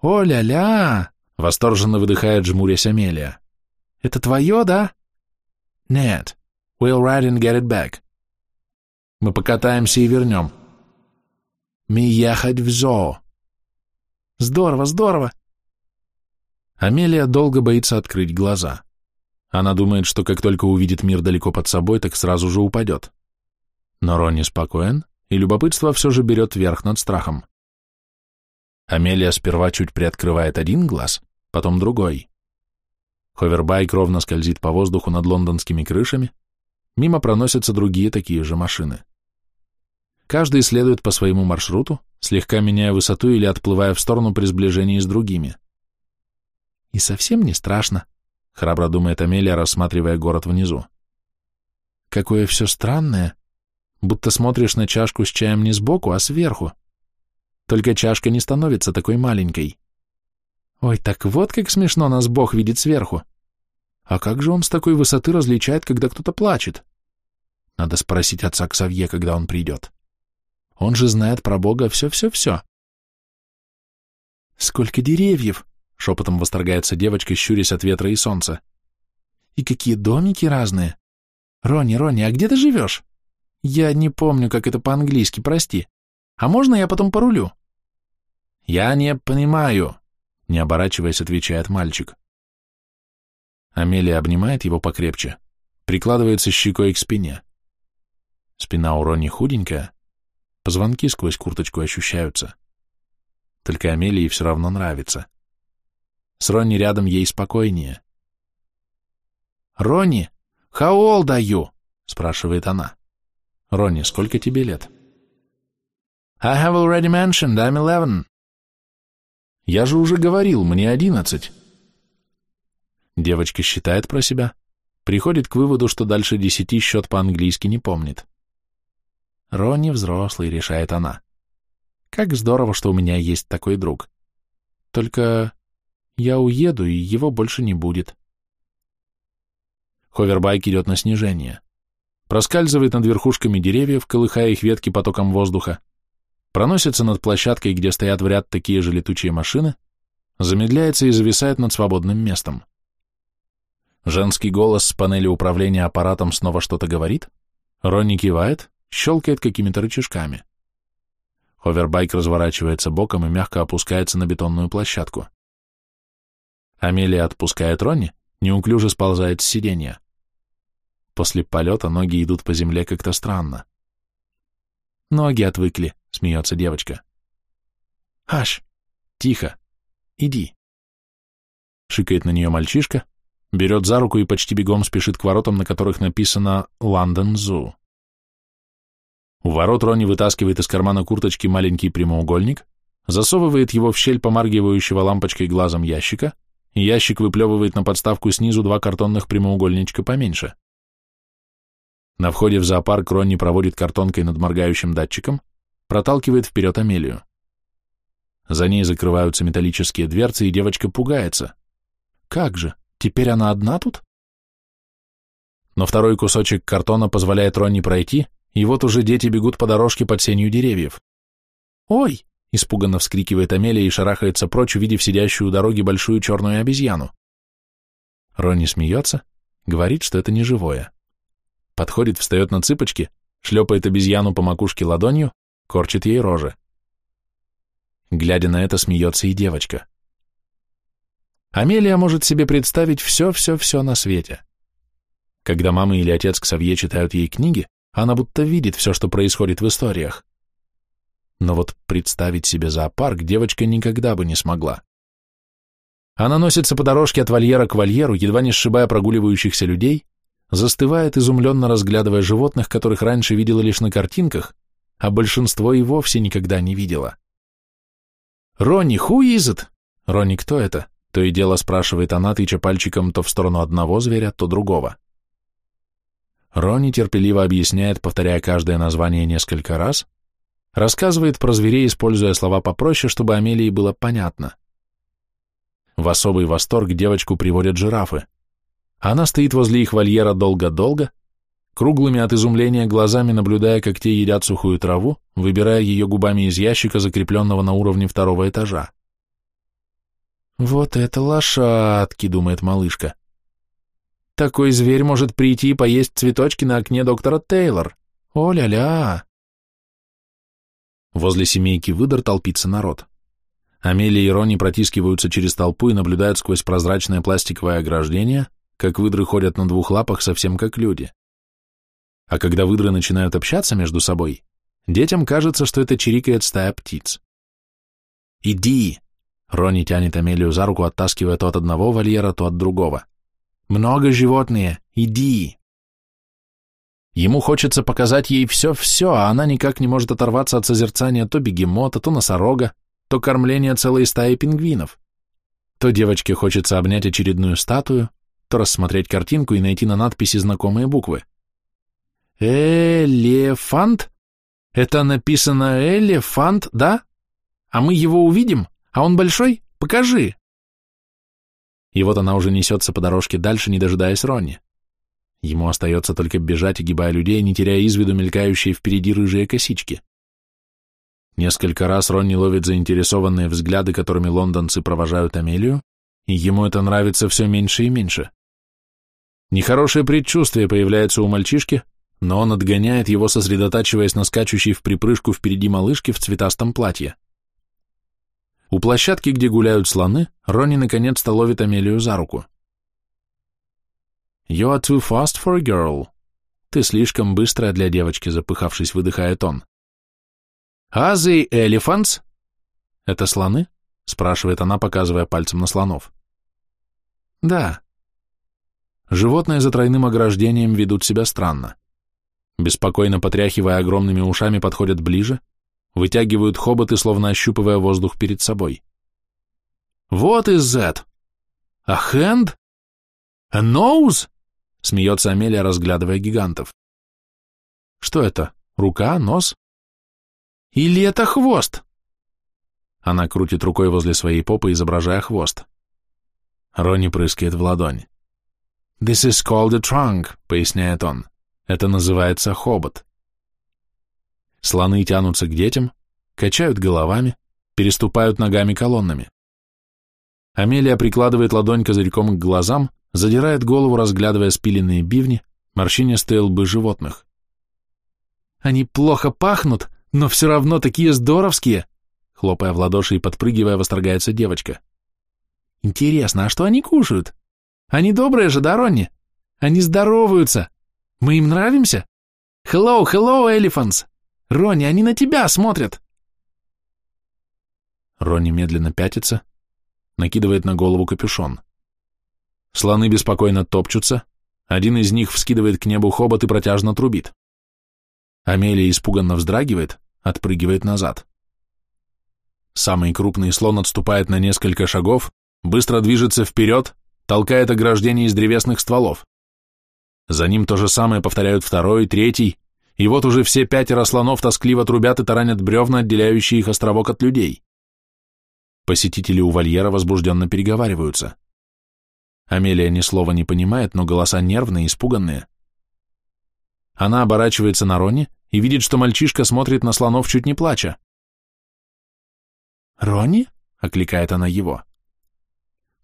«О-ля-ля!» — восторженно выдыхает жмурясь Амелия. «Это твое, да?» «Нет. We'll ride and get it back. Мы покатаемся и вернем». «Мы ехать в зоо». «Здорово, здорово!» Амелия долго боится открыть глаза. Она думает, что как только увидит мир далеко под собой, так сразу же упадет. Но Ронни спокоен, и любопытство все же берет верх над страхом. Амелия сперва чуть приоткрывает один глаз, потом другой. Ховербайк ровно скользит по воздуху над лондонскими крышами, мимо проносятся другие такие же машины. Каждый следует по своему маршруту, слегка меняя высоту или отплывая в сторону при сближении с другими. И совсем не страшно, храбро думает Амелия, рассматривая город внизу. Какое все странное, будто смотришь на чашку с чаем не сбоку, а сверху. Только чашка не становится такой маленькой. Ой, так вот как смешно нас Бог видит сверху. А как же он с такой высоты различает, когда кто-то плачет? Надо спросить отца Ксавье, когда он придет. Он же знает про Бога все-все-все. Сколько деревьев! Шепотом восторгается девочка, щурясь от ветра и солнца. И какие домики разные. Ронни, Ронни, а где ты живешь? Я не помню, как это по-английски, прости. А можно я потом порулю? Я не понимаю, не оборачиваясь, отвечает мальчик. Амелия обнимает его покрепче, прикладывается щекой к спине. Спина у Ронни худенькая, позвонки сквозь курточку ощущаются. Только Амелии все равно нравится. С Ронни рядом ей спокойнее. «Ронни, how old are you?» — спрашивает она. «Ронни, сколько тебе лет?» «I have already mentioned, I'm eleven». «Я же уже говорил, мне одиннадцать». Девочка считает про себя, приходит к выводу, что дальше десяти счет по-английски не помнит. «Ронни взрослый», — решает она. «Как здорово, что у меня есть такой друг. Только я уеду, и его больше не будет. Ховербайк идет на снижение. Проскальзывает над верхушками деревьев, колыхая их ветки потоком воздуха. Проносится над площадкой, где стоят в ряд такие же летучие машины, замедляется и зависает над свободным местом. Женский голос с панели управления аппаратом снова что-то говорит. Ронни кивает, щелкает какими-то рычажками. Ховербайк разворачивается боком и мягко опускается на бетонную площадку. Амелия отпускает Ронни, неуклюже сползает с сиденья. После полета ноги идут по земле как-то странно. Ноги отвыкли, смеется девочка. Аш, тихо, иди. Шикает на нее мальчишка, берет за руку и почти бегом спешит к воротам, на которых написано «Лондон Зу». У ворот Ронни вытаскивает из кармана курточки маленький прямоугольник, засовывает его в щель помаргивающего лампочкой глазом ящика, и ящик выплевывает на подставку снизу два картонных прямоугольничка поменьше. На входе в зоопарк Ронни проводит картонкой над моргающим датчиком, проталкивает вперед Амелию. За ней закрываются металлические дверцы, и девочка пугается. Как же, теперь она одна тут? Но второй кусочек картона позволяет Ронни пройти, и вот уже дети бегут по дорожке под сенью деревьев. «Ой!» — испуганно вскрикивает Амелия и шарахается прочь, увидев сидящую у дороги большую черную обезьяну. Ронни смеется, говорит, что это не живое. Подходит, встает на цыпочки, шлепает обезьяну по макушке ладонью, корчит ей рожи. Глядя на это, смеется и девочка. Амелия может себе представить все-все-все на свете. Когда мама или отец Ксавье читают ей книги, она будто видит все, что происходит в историях. Но вот представить себе зоопарк девочка никогда бы не смогла. Она носится по дорожке от вольера к вольеру, едва не сшибая прогуливающихся людей, застывает, изумленно разглядывая животных, которых раньше видела лишь на картинках, а большинство и вовсе никогда не видела. «Ронни, who is it?» «Ронни, кто это?» То и дело спрашивает она, тыча пальчиком то в сторону одного зверя, то другого. Ронни терпеливо объясняет, повторяя каждое название несколько раз, рассказывает про зверей, используя слова попроще, чтобы Амелии было понятно. В особый восторг девочку приводят жирафы. Она стоит возле их вольера долго-долго, круглыми от изумления глазами наблюдая, как те едят сухую траву, выбирая ее губами из ящика, закрепленного на уровне второго этажа. «Вот это лошадки», — думает малышка. Такой зверь может прийти и поесть цветочки на окне доктора Тейлор. О-ля-ля!» Возле семейки выдор толпится народ. Амелия и Ронни протискиваются через толпу и наблюдают сквозь прозрачное пластиковое ограждение, как выдры ходят на двух лапах совсем как люди. А когда выдры начинают общаться между собой, детям кажется, что это чирикает стая птиц. «Иди!» Ронни тянет Амелию за руку, оттаскивая то от одного вольера, то от другого. Много животные, иди. Ему хочется показать ей все-все, а она никак не может оторваться от созерцания то бегемота, то носорога, то кормления целой стаи пингвинов. То девочке хочется обнять очередную статую, то рассмотреть картинку и найти на надписи знакомые буквы. «Элефант? Это написано «элефант», да? А мы его увидим? А он большой? Покажи!» И вот она уже несется по дорожке дальше, не дожидаясь Ронни. Ему остается только бежать, огибая людей, не теряя из виду мелькающие впереди рыжие косички. Несколько раз Ронни ловит заинтересованные взгляды, которыми лондонцы провожают Амелию, и ему это нравится все меньше и меньше. Нехорошее предчувствие появляется у мальчишки, но он отгоняет его, сосредотачиваясь на скачущей в припрыжку впереди малышке в цветастом платье. У площадки, где гуляют слоны, Ронни наконец-то ловит Амелию за руку. «You are too fast for a girl». «Ты слишком быстрая для девочки», — запыхавшись, выдыхает он. «Are they elephants?» «Это слоны?» — спрашивает она, показывая пальцем на слонов. «Да». Животные за тройным ограждением ведут себя странно. Беспокойно потряхивая огромными ушами, подходят ближе, вытягивают хоботы, словно ощупывая воздух перед собой. «Вот is that? A hand? A nose?» — смеется Амелия, разглядывая гигантов. «Что это? Рука? Нос? Или это хвост?» Она крутит рукой возле своей попы, изображая хвост. Ронни прыскает в ладонь. «This is called a trunk», — поясняет он. «Это называется хобот». Слоны тянутся к детям, качают головами, переступают ногами колоннами. Амелия прикладывает ладонь козырьком к глазам, задирает голову, разглядывая спиленные бивни, морщинистые лбы животных. «Они плохо пахнут, но все равно такие здоровские!» Хлопая в ладоши и подпрыгивая, восторгается девочка. «Интересно, а что они кушают? Они добрые же, да, Ронни? Они здороваются! Мы им нравимся? Hello, hello, elephants!» Ронни, они на тебя смотрят!» Ронни медленно пятится, накидывает на голову капюшон. Слоны беспокойно топчутся, один из них вскидывает к небу хобот и протяжно трубит. Амелия испуганно вздрагивает, отпрыгивает назад. Самый крупный слон отступает на несколько шагов, быстро движется вперед, толкает ограждение из древесных стволов. За ним то же самое повторяют второй, третий, и вот уже все пятеро слонов тоскливо трубят и таранят бревна, отделяющие их островок от людей. Посетители у вольера возбужденно переговариваются. Амелия ни слова не понимает, но голоса нервные, испуганные. Она оборачивается на Ронни и видит, что мальчишка смотрит на слонов, чуть не плача. «Ронни?» — окликает она его.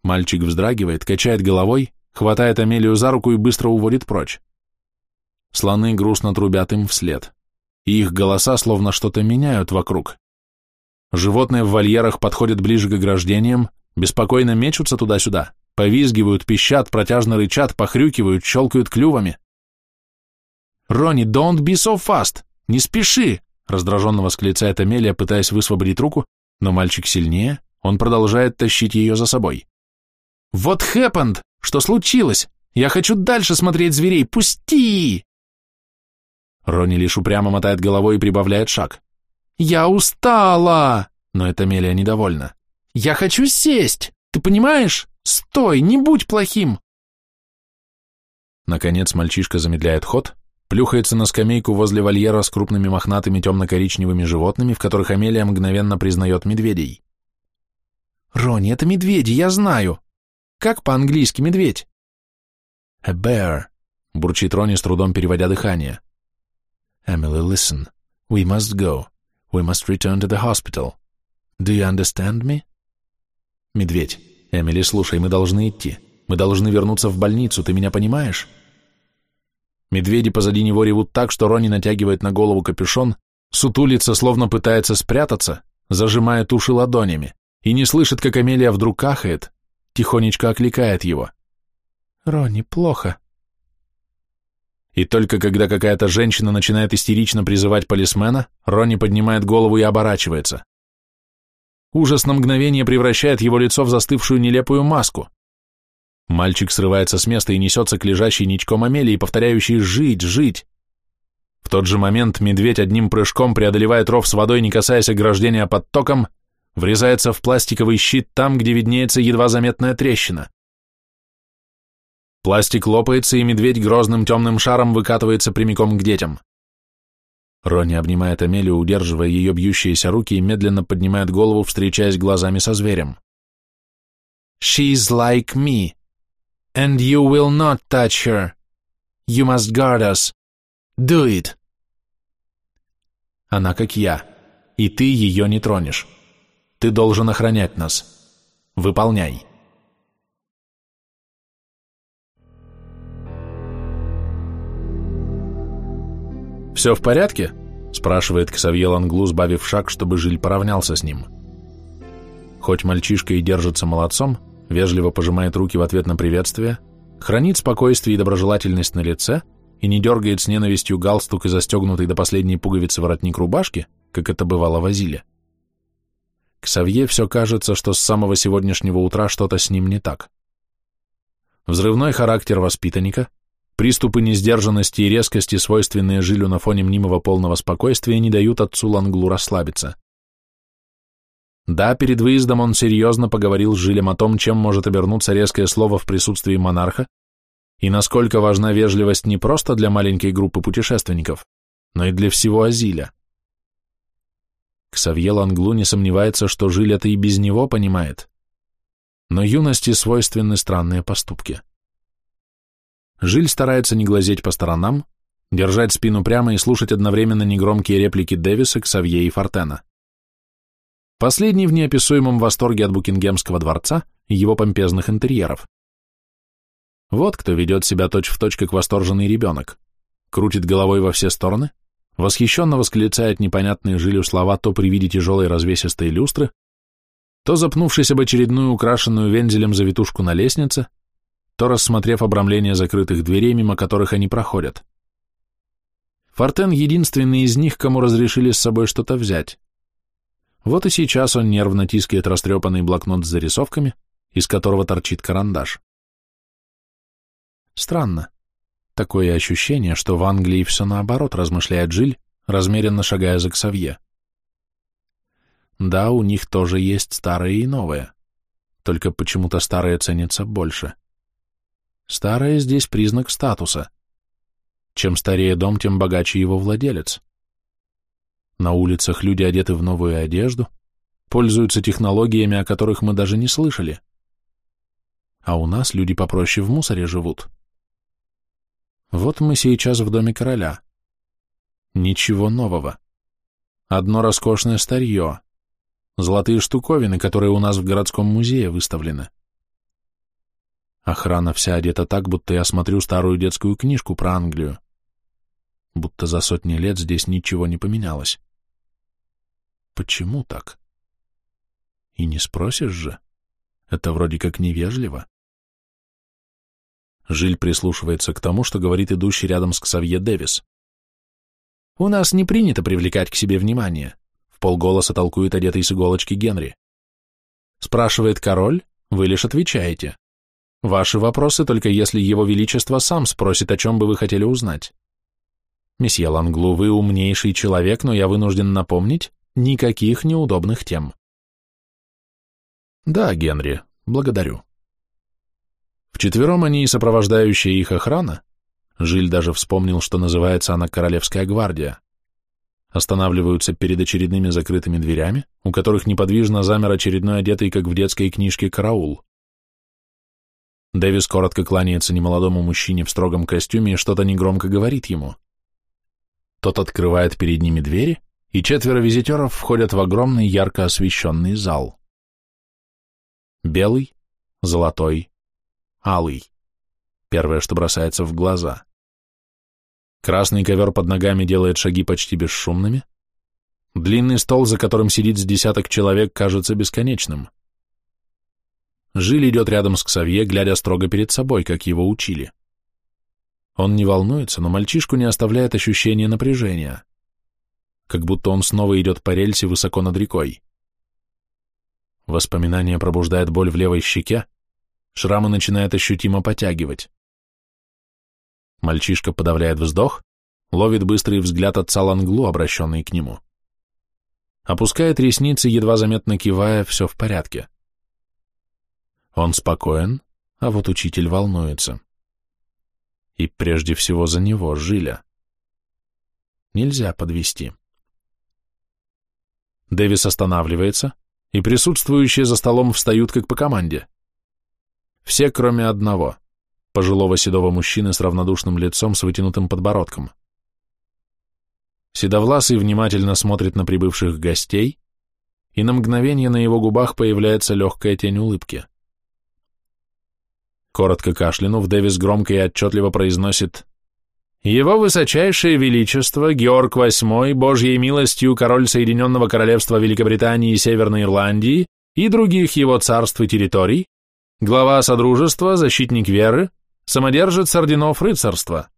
Мальчик вздрагивает, качает головой, хватает Амелию за руку и быстро уводит прочь. Слоны грустно трубят им вслед, и их голоса словно что-то меняют вокруг. Животные в вольерах подходят ближе к ограждениям, беспокойно мечутся туда-сюда, повизгивают, пищат, протяжно рычат, похрюкивают, щелкают клювами. «Ронни, don't be so fast! Не спеши!» раздраженно восклицает Амелия, пытаясь высвободить руку, но мальчик сильнее, он продолжает тащить ее за собой. «What happened? Что случилось? Я хочу дальше смотреть зверей! Пусти!» Ронни лишь упрямо мотает головой и прибавляет шаг. «Я устала!» Но это Амелия недовольна. «Я хочу сесть! Ты понимаешь? Стой, не будь плохим!» Наконец мальчишка замедляет ход, плюхается на скамейку возле вольера с крупными мохнатыми темно-коричневыми животными, в которых Амелия мгновенно признает медведей. «Ронни, это медведи, я знаю. Как по-английски медведь?» «A bear», — бурчит Ронни с трудом переводя дыхание. «Emily, listen. We must go. We must return to the hospital. Do you understand me?» «Медведь. Эмили, слушай, мы должны идти. Мы должны вернуться в больницу, ты меня понимаешь?» Медведи позади него ревут так, что Ронни натягивает на голову капюшон, сутулится, словно пытается спрятаться, зажимая уши ладонями, и не слышит, как Амелия вдруг кахает, тихонечко окликает его. «Ронни, плохо». И только когда какая-то женщина начинает истерично призывать полисмена, Ронни поднимает голову и оборачивается. Ужас на мгновение превращает его лицо в застывшую нелепую маску. Мальчик срывается с места и несется к лежащей ничком Амелии, повторяющей «жить, жить». В тот же момент медведь одним прыжком преодолевает ров с водой, не касаясь ограждения под током, врезается в пластиковый щит там, где виднеется едва заметная трещина. Пластик лопается, и медведь грозным темным шаром выкатывается прямиком к детям. Ронни обнимает Амелию, удерживая ее бьющиеся руки, и медленно поднимает голову, встречаясь глазами со зверем. «She's like me, and you will not touch her. You must guard us. Do it!» Она как я, и ты ее не тронешь. Ты должен охранять нас. Выполняй. «Все в порядке?» – спрашивает Ксавье Ланглу, сбавив шаг, чтобы Жиль поравнялся с ним. Хоть мальчишка и держится молодцом, вежливо пожимает руки в ответ на приветствие, хранит спокойствие и доброжелательность на лице и не дергает с ненавистью галстук и застегнутый до последней пуговицы воротник рубашки, как это бывало в Азиле. Ксавье все кажется, что с самого сегодняшнего утра что-то с ним не так. Взрывной характер воспитанника, Приступы несдержанности и резкости, свойственные Жилю на фоне мнимого полного спокойствия, не дают отцу Ланглу расслабиться. Да, перед выездом он серьезно поговорил с Жилем о том, чем может обернуться резкое слово в присутствии монарха, и насколько важна вежливость не просто для маленькой группы путешественников, но и для всего Азиля. Ксавье Ланглу не сомневается, что Жиль это и без него понимает. Но юности свойственны странные поступки. Жиль старается не глазеть по сторонам, держать спину прямо и слушать одновременно негромкие реплики Дэвиса, Ксавье и Фортена. Последний в неописуемом восторге от Букингемского дворца и его помпезных интерьеров. Вот кто ведет себя точь-в-точь, точь, как восторженный ребенок. Крутит головой во все стороны, восхищенно восклицает непонятные Жилю слова то при виде тяжелой развесистой люстры, то запнувшись об очередную украшенную вензелем завитушку на лестнице, то рассмотрев обрамление закрытых дверей, мимо которых они проходят. Фортен единственный из них, кому разрешили с собой что-то взять. Вот и сейчас он нервно тискает растрепанный блокнот с зарисовками, из которого торчит карандаш. Странно. Такое ощущение, что в Англии все наоборот, размышляет Джиль, размеренно шагая за Ксавье. Да, у них тоже есть старое и новое. Только почему-то старое ценится больше. Старое здесь признак статуса. Чем старее дом, тем богаче его владелец. На улицах люди одеты в новую одежду, пользуются технологиями, о которых мы даже не слышали. А у нас люди попроще в мусоре живут. Вот мы сейчас в доме короля. Ничего нового. Одно роскошное старье. Золотые штуковины, которые у нас в городском музее выставлены. Охрана вся одета так, будто я смотрю старую детскую книжку про Англию. Будто за сотни лет здесь ничего не поменялось. Почему так? И не спросишь же. Это вроде как невежливо. Жиль прислушивается к тому, что говорит идущий рядом с Ксавье Дэвис. «У нас не принято привлекать к себе внимание», — в полголоса толкует одетый с иголочки Генри. Спрашивает король, вы лишь отвечаете. Ваши вопросы только если его величество сам спросит, о чем бы вы хотели узнать. Месье Ланглу, вы умнейший человек, но я вынужден напомнить, никаких неудобных тем. Да, Генри, благодарю. Вчетвером они и сопровождающая их охрана, Жиль даже вспомнил, что называется она Королевская гвардия, останавливаются перед очередными закрытыми дверями, у которых неподвижно замер очередной одетый, как в детской книжке, караул. Дэвис коротко кланяется немолодому мужчине в строгом костюме и что-то негромко говорит ему. Тот открывает перед ними двери, и четверо визитеров входят в огромный ярко освещенный зал. Белый, золотой, алый. Первое, что бросается в глаза. Красный ковер под ногами делает шаги почти бесшумными. Длинный стол, за которым сидит с десяток человек, кажется бесконечным. Жиль идет рядом с Ксавье, глядя строго перед собой, как его учили. Он не волнуется, но мальчишку не оставляет ощущение напряжения, как будто он снова идет по рельсе высоко над рекой. Воспоминание пробуждает боль в левой щеке, шрамы начинает ощутимо потягивать. Мальчишка подавляет вздох, ловит быстрый взгляд отца Ланглу, обращенный к нему. Опускает ресницы, едва заметно кивая, все в порядке. Он спокоен, а вот учитель волнуется. И прежде всего за него, Жиля. Нельзя подвести. Дэвис останавливается, и присутствующие за столом встают как по команде. Все, кроме одного — пожилого седого мужчины с равнодушным лицом с вытянутым подбородком. Седовласый внимательно смотрит на прибывших гостей, и на мгновение на его губах появляется легкая тень улыбки. Коротко кашлянув, Дэвис громко и отчетливо произносит «Его высочайшее величество, Георг VIII, Божьей милостью король Соединенного Королевства Великобритании и Северной Ирландии и других его царств и территорий, глава Содружества, защитник веры, самодержец орденов рыцарства.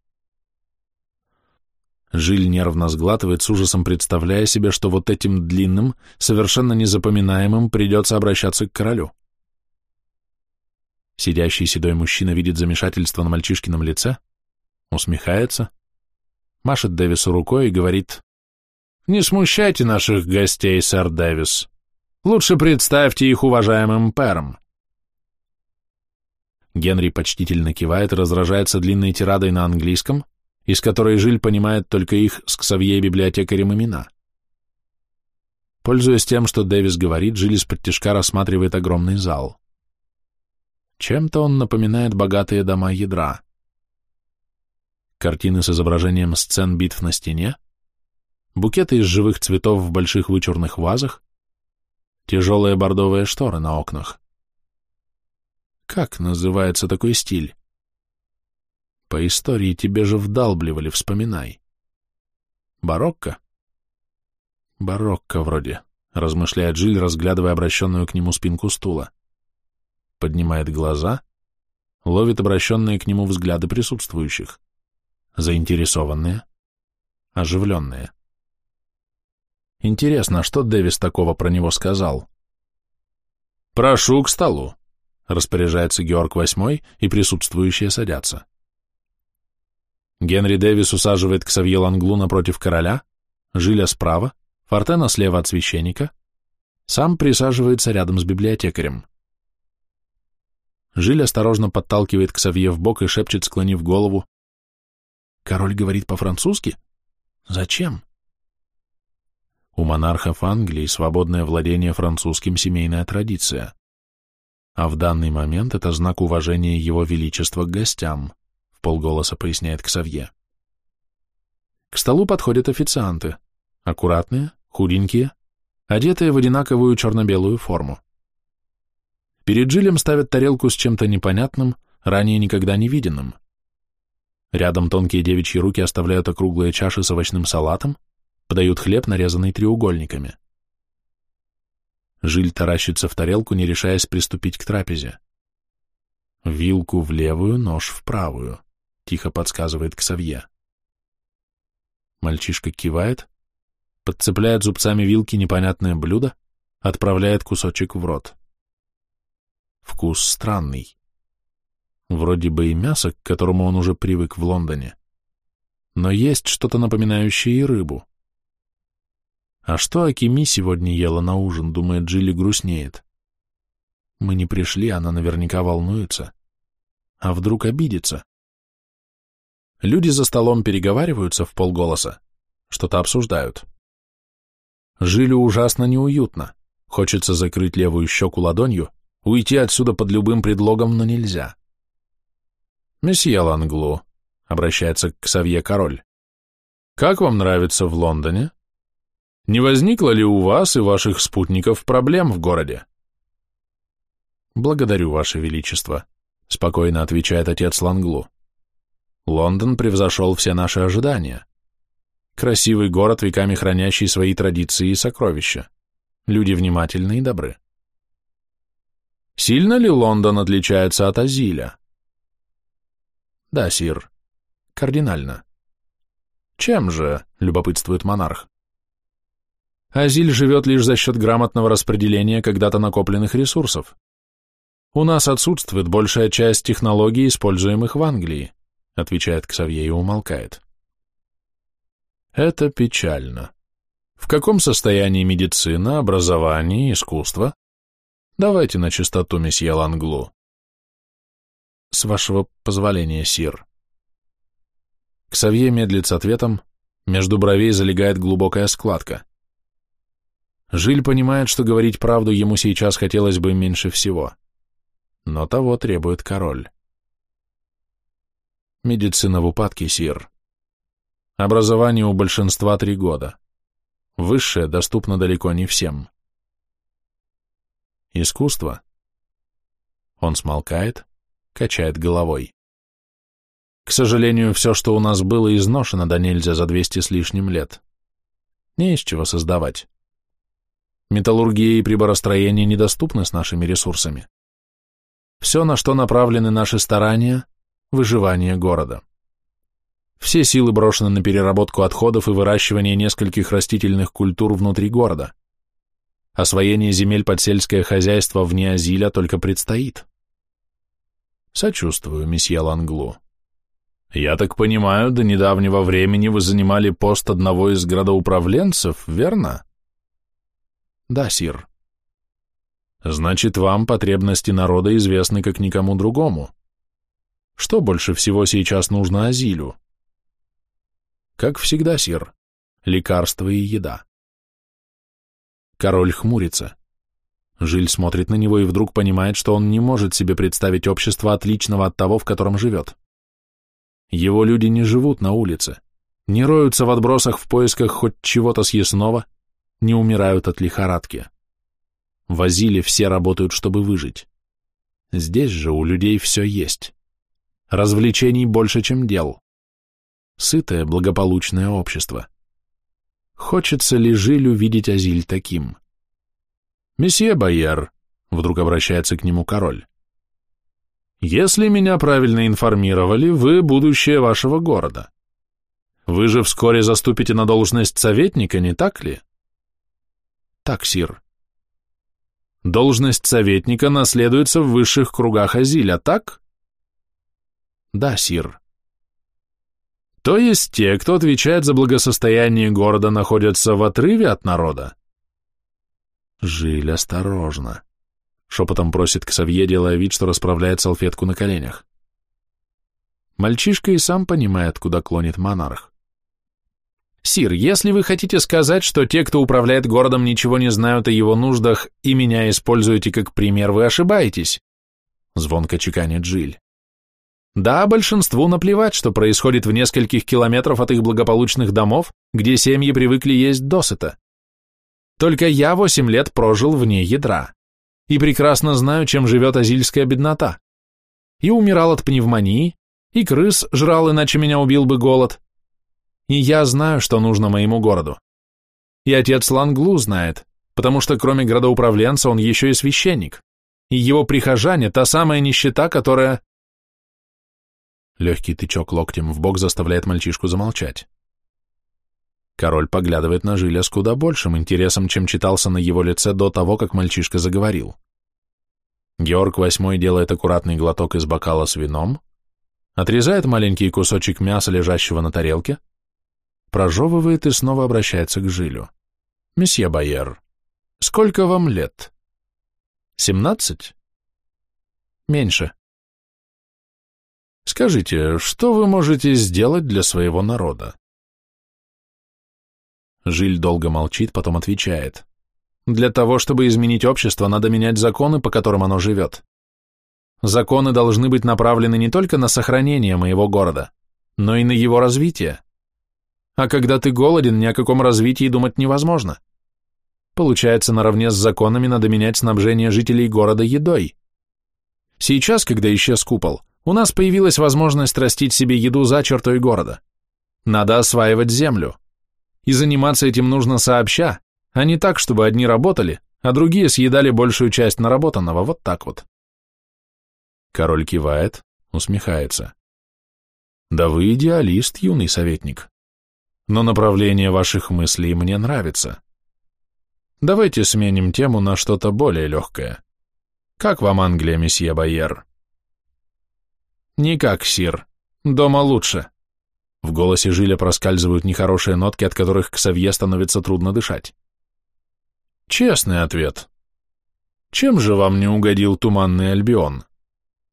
Жиль нервно сглатывает, с ужасом представляя себе, что вот этим длинным, совершенно незапоминаемым придется обращаться к королю. Сидящий седой мужчина видит замешательство на мальчишкином лице, усмехается, машет Дэвису рукой и говорит, «Не смущайте наших гостей, сэр Дэвис. Лучше представьте их уважаемым пэром. Генри почтительно кивает и разражается длинной тирадой на английском, из которой Жиль понимает только их с Ксавье библиотекарем имена. Пользуясь тем, что Дэвис говорит, Жиль из-под рассматривает огромный зал. Чем-то он напоминает богатые дома ядра. Картины с изображением сцен битв на стене, букеты из живых цветов в больших вычурных вазах, тяжелые бордовые шторы на окнах. Как называется такой стиль? По истории тебе же вдалбливали, вспоминай. Барокко? Барокко вроде, размышляет Жиль, разглядывая обращенную к нему спинку стула. Поднимает глаза, ловит обращенные к нему взгляды присутствующих. Заинтересованные, оживленные. Интересно, что Дэвис такого про него сказал? «Прошу к столу», Распоряжается Георг VIII, и присутствующие садятся. Генри Дэвис усаживает Ксавье Ланглу напротив короля, Жиля справа, Фортена слева от священника, Сам присаживается рядом с библиотекарем. Жиль осторожно подталкивает Ксавье в бок и шепчет, склонив голову. «Король говорит по-французски? Зачем?» У монархов Англии свободное владение французским семейная традиция. А в данный момент это знак уважения его величества к гостям, в полголоса поясняет Ксавье. К столу подходят официанты. Аккуратные, худенькие, одетые в одинаковую черно-белую форму. Перед Джилем ставят тарелку с чем-то непонятным, ранее никогда не виденным. Рядом тонкие девичьи руки оставляют округлые чаши с овощным салатом, подают хлеб, нарезанный треугольниками. Жиль таращится в тарелку, не решаясь приступить к трапезе. «Вилку в левую, нож в правую», — тихо подсказывает Ксавье. Мальчишка кивает, подцепляет зубцами вилки непонятное блюдо, отправляет кусочек в рот. Вкус странный. Вроде бы и мясо, к которому он уже привык в Лондоне. Но есть что-то напоминающее и рыбу. А что Акими сегодня ела на ужин, думает, Джилли грустнеет. Мы не пришли, она наверняка волнуется. А вдруг обидится? Люди за столом переговариваются в полголоса, что-то обсуждают. Жилю ужасно неуютно. Хочется закрыть левую щеку ладонью, уйти отсюда под любым предлогом, но нельзя. «Месье Ланглу», — обращается к Савье Король, — «как вам нравится в Лондоне? Не возникло ли у вас и ваших спутников проблем в городе?» «Благодарю, Ваше Величество», — спокойно отвечает отец Ланглу. «Лондон превзошел все наши ожидания. Красивый город, веками хранящий свои традиции и сокровища. Люди внимательны и добры. Сильно ли Лондон отличается от Азиля? Да, сир. Кардинально. Чем же, любопытствует монарх? Азиль живет лишь за счет грамотного распределения когда-то накопленных ресурсов. У нас отсутствует большая часть технологий, используемых в Англии, отвечает Ксавье и умолкает. Это печально. В каком состоянии медицина, образование, искусство? Давайте на чистоту, месье Ланглу. С вашего позволения, сир. Ксавье медлит с ответом, между бровей залегает глубокая складка. Жиль понимает, что говорить правду ему сейчас хотелось бы меньше всего. Но того требует король. Медицина в упадке, сир. Образование у большинства три года. Высшее доступно далеко не всем. Искусство. Он смолкает, качает головой. К сожалению, все, что у нас было, изношено до нельзя за двести с лишним лет. Не из чего создавать. Металлургия и приборостроение недоступны с нашими ресурсами. Все, на что направлены наши старания – выживание города. Все силы брошены на переработку отходов и выращивание нескольких растительных культур внутри города. Освоение земель под сельское хозяйство вне Азиля только предстоит. Сочувствую, месье Ланглу. Я так понимаю, до недавнего времени вы занимали пост одного из градоуправленцев, верно? Да, сир. Значит, вам потребности народа известны как никому другому. Что больше всего сейчас нужно Азилю? Как всегда, сир. Лекарства и еда. Король хмурится. Жиль смотрит на него и вдруг понимает, что он не может себе представить общество отличного от того, в котором живет. Его люди не живут на улице, не роются в отбросах в поисках хоть чего-то съестного, не умирают от лихорадки. В Азиле все работают, чтобы выжить. Здесь же у людей все есть. Развлечений больше, чем дел сытое, благополучное общество. Хочется ли Жилю видеть Азиль таким? «Месье Байер», — вдруг обращается к нему король, «если меня правильно информировали, вы будущее вашего города. Вы же вскоре заступите на должность советника, не так ли?» «Так, сир». «Должность советника наследуется в высших кругах Азиля, так?» «Да, сир». То есть те, кто отвечает за благосостояние города, находятся в отрыве от народа? Жиль, осторожно. Шепотом просит к Савье, делая вид, что расправляет салфетку на коленях. Мальчишка и сам понимает, куда клонит монарх. «Сир, если вы хотите сказать, что те, кто управляет городом, ничего не знают о его нуждах и меня используете как пример, вы ошибаетесь», — звонко чеканит Джиль. «Да, большинству наплевать, что происходит в нескольких километров от их благополучных домов, где семьи привыкли есть досыта. Только я восемь лет прожил вне ядра и прекрасно знаю, чем живет азильская беднота. И умирал от пневмонии, и крыс жрал, иначе меня убил бы голод, и я знаю, что нужно моему городу. И отец Ланглу знает, потому что кроме градоуправленца он еще и священник. И его прихожане – та самая нищета, которая... Легкий тычок локтем в бок заставляет мальчишку замолчать. Король поглядывает на Жиля с куда большим интересом, чем читался на его лице до того, как мальчишка заговорил. Георг VIII делает аккуратный глоток из бокала с вином, отрезает маленький кусочек мяса, лежащего на тарелке, прожевывает и снова обращается к Жилю. «Месье Байер, сколько вам лет?» «Семнадцать?» «Меньше». «Скажите, что вы можете сделать для своего народа?» Жиль долго молчит, потом отвечает. «Для того, чтобы изменить общество, надо менять законы, по которым оно живет. Законы должны быть направлены не только на сохранение моего города, но и на его развитие. А когда ты голоден, ни о каком развитии думать невозможно. Получается, наравне с законами надо менять снабжение жителей города едой. Сейчас, когда исчез купол, у нас появилась возможность растить себе еду за чертой города. Надо осваивать землю. И заниматься этим нужно сообща, а не так, чтобы одни работали, а другие съедали большую часть наработанного, вот так вот. Король кивает, усмехается. Да вы идеалист, юный советник но направление ваших мыслей мне нравится. Давайте сменим тему на что-то более легкое. Как вам Англия, месье Байер? Никак, сир. Дома лучше. В голосе Жиля проскальзывают нехорошие нотки, от которых к Савье становится трудно дышать. Честный ответ. Чем же вам не угодил туманный Альбион?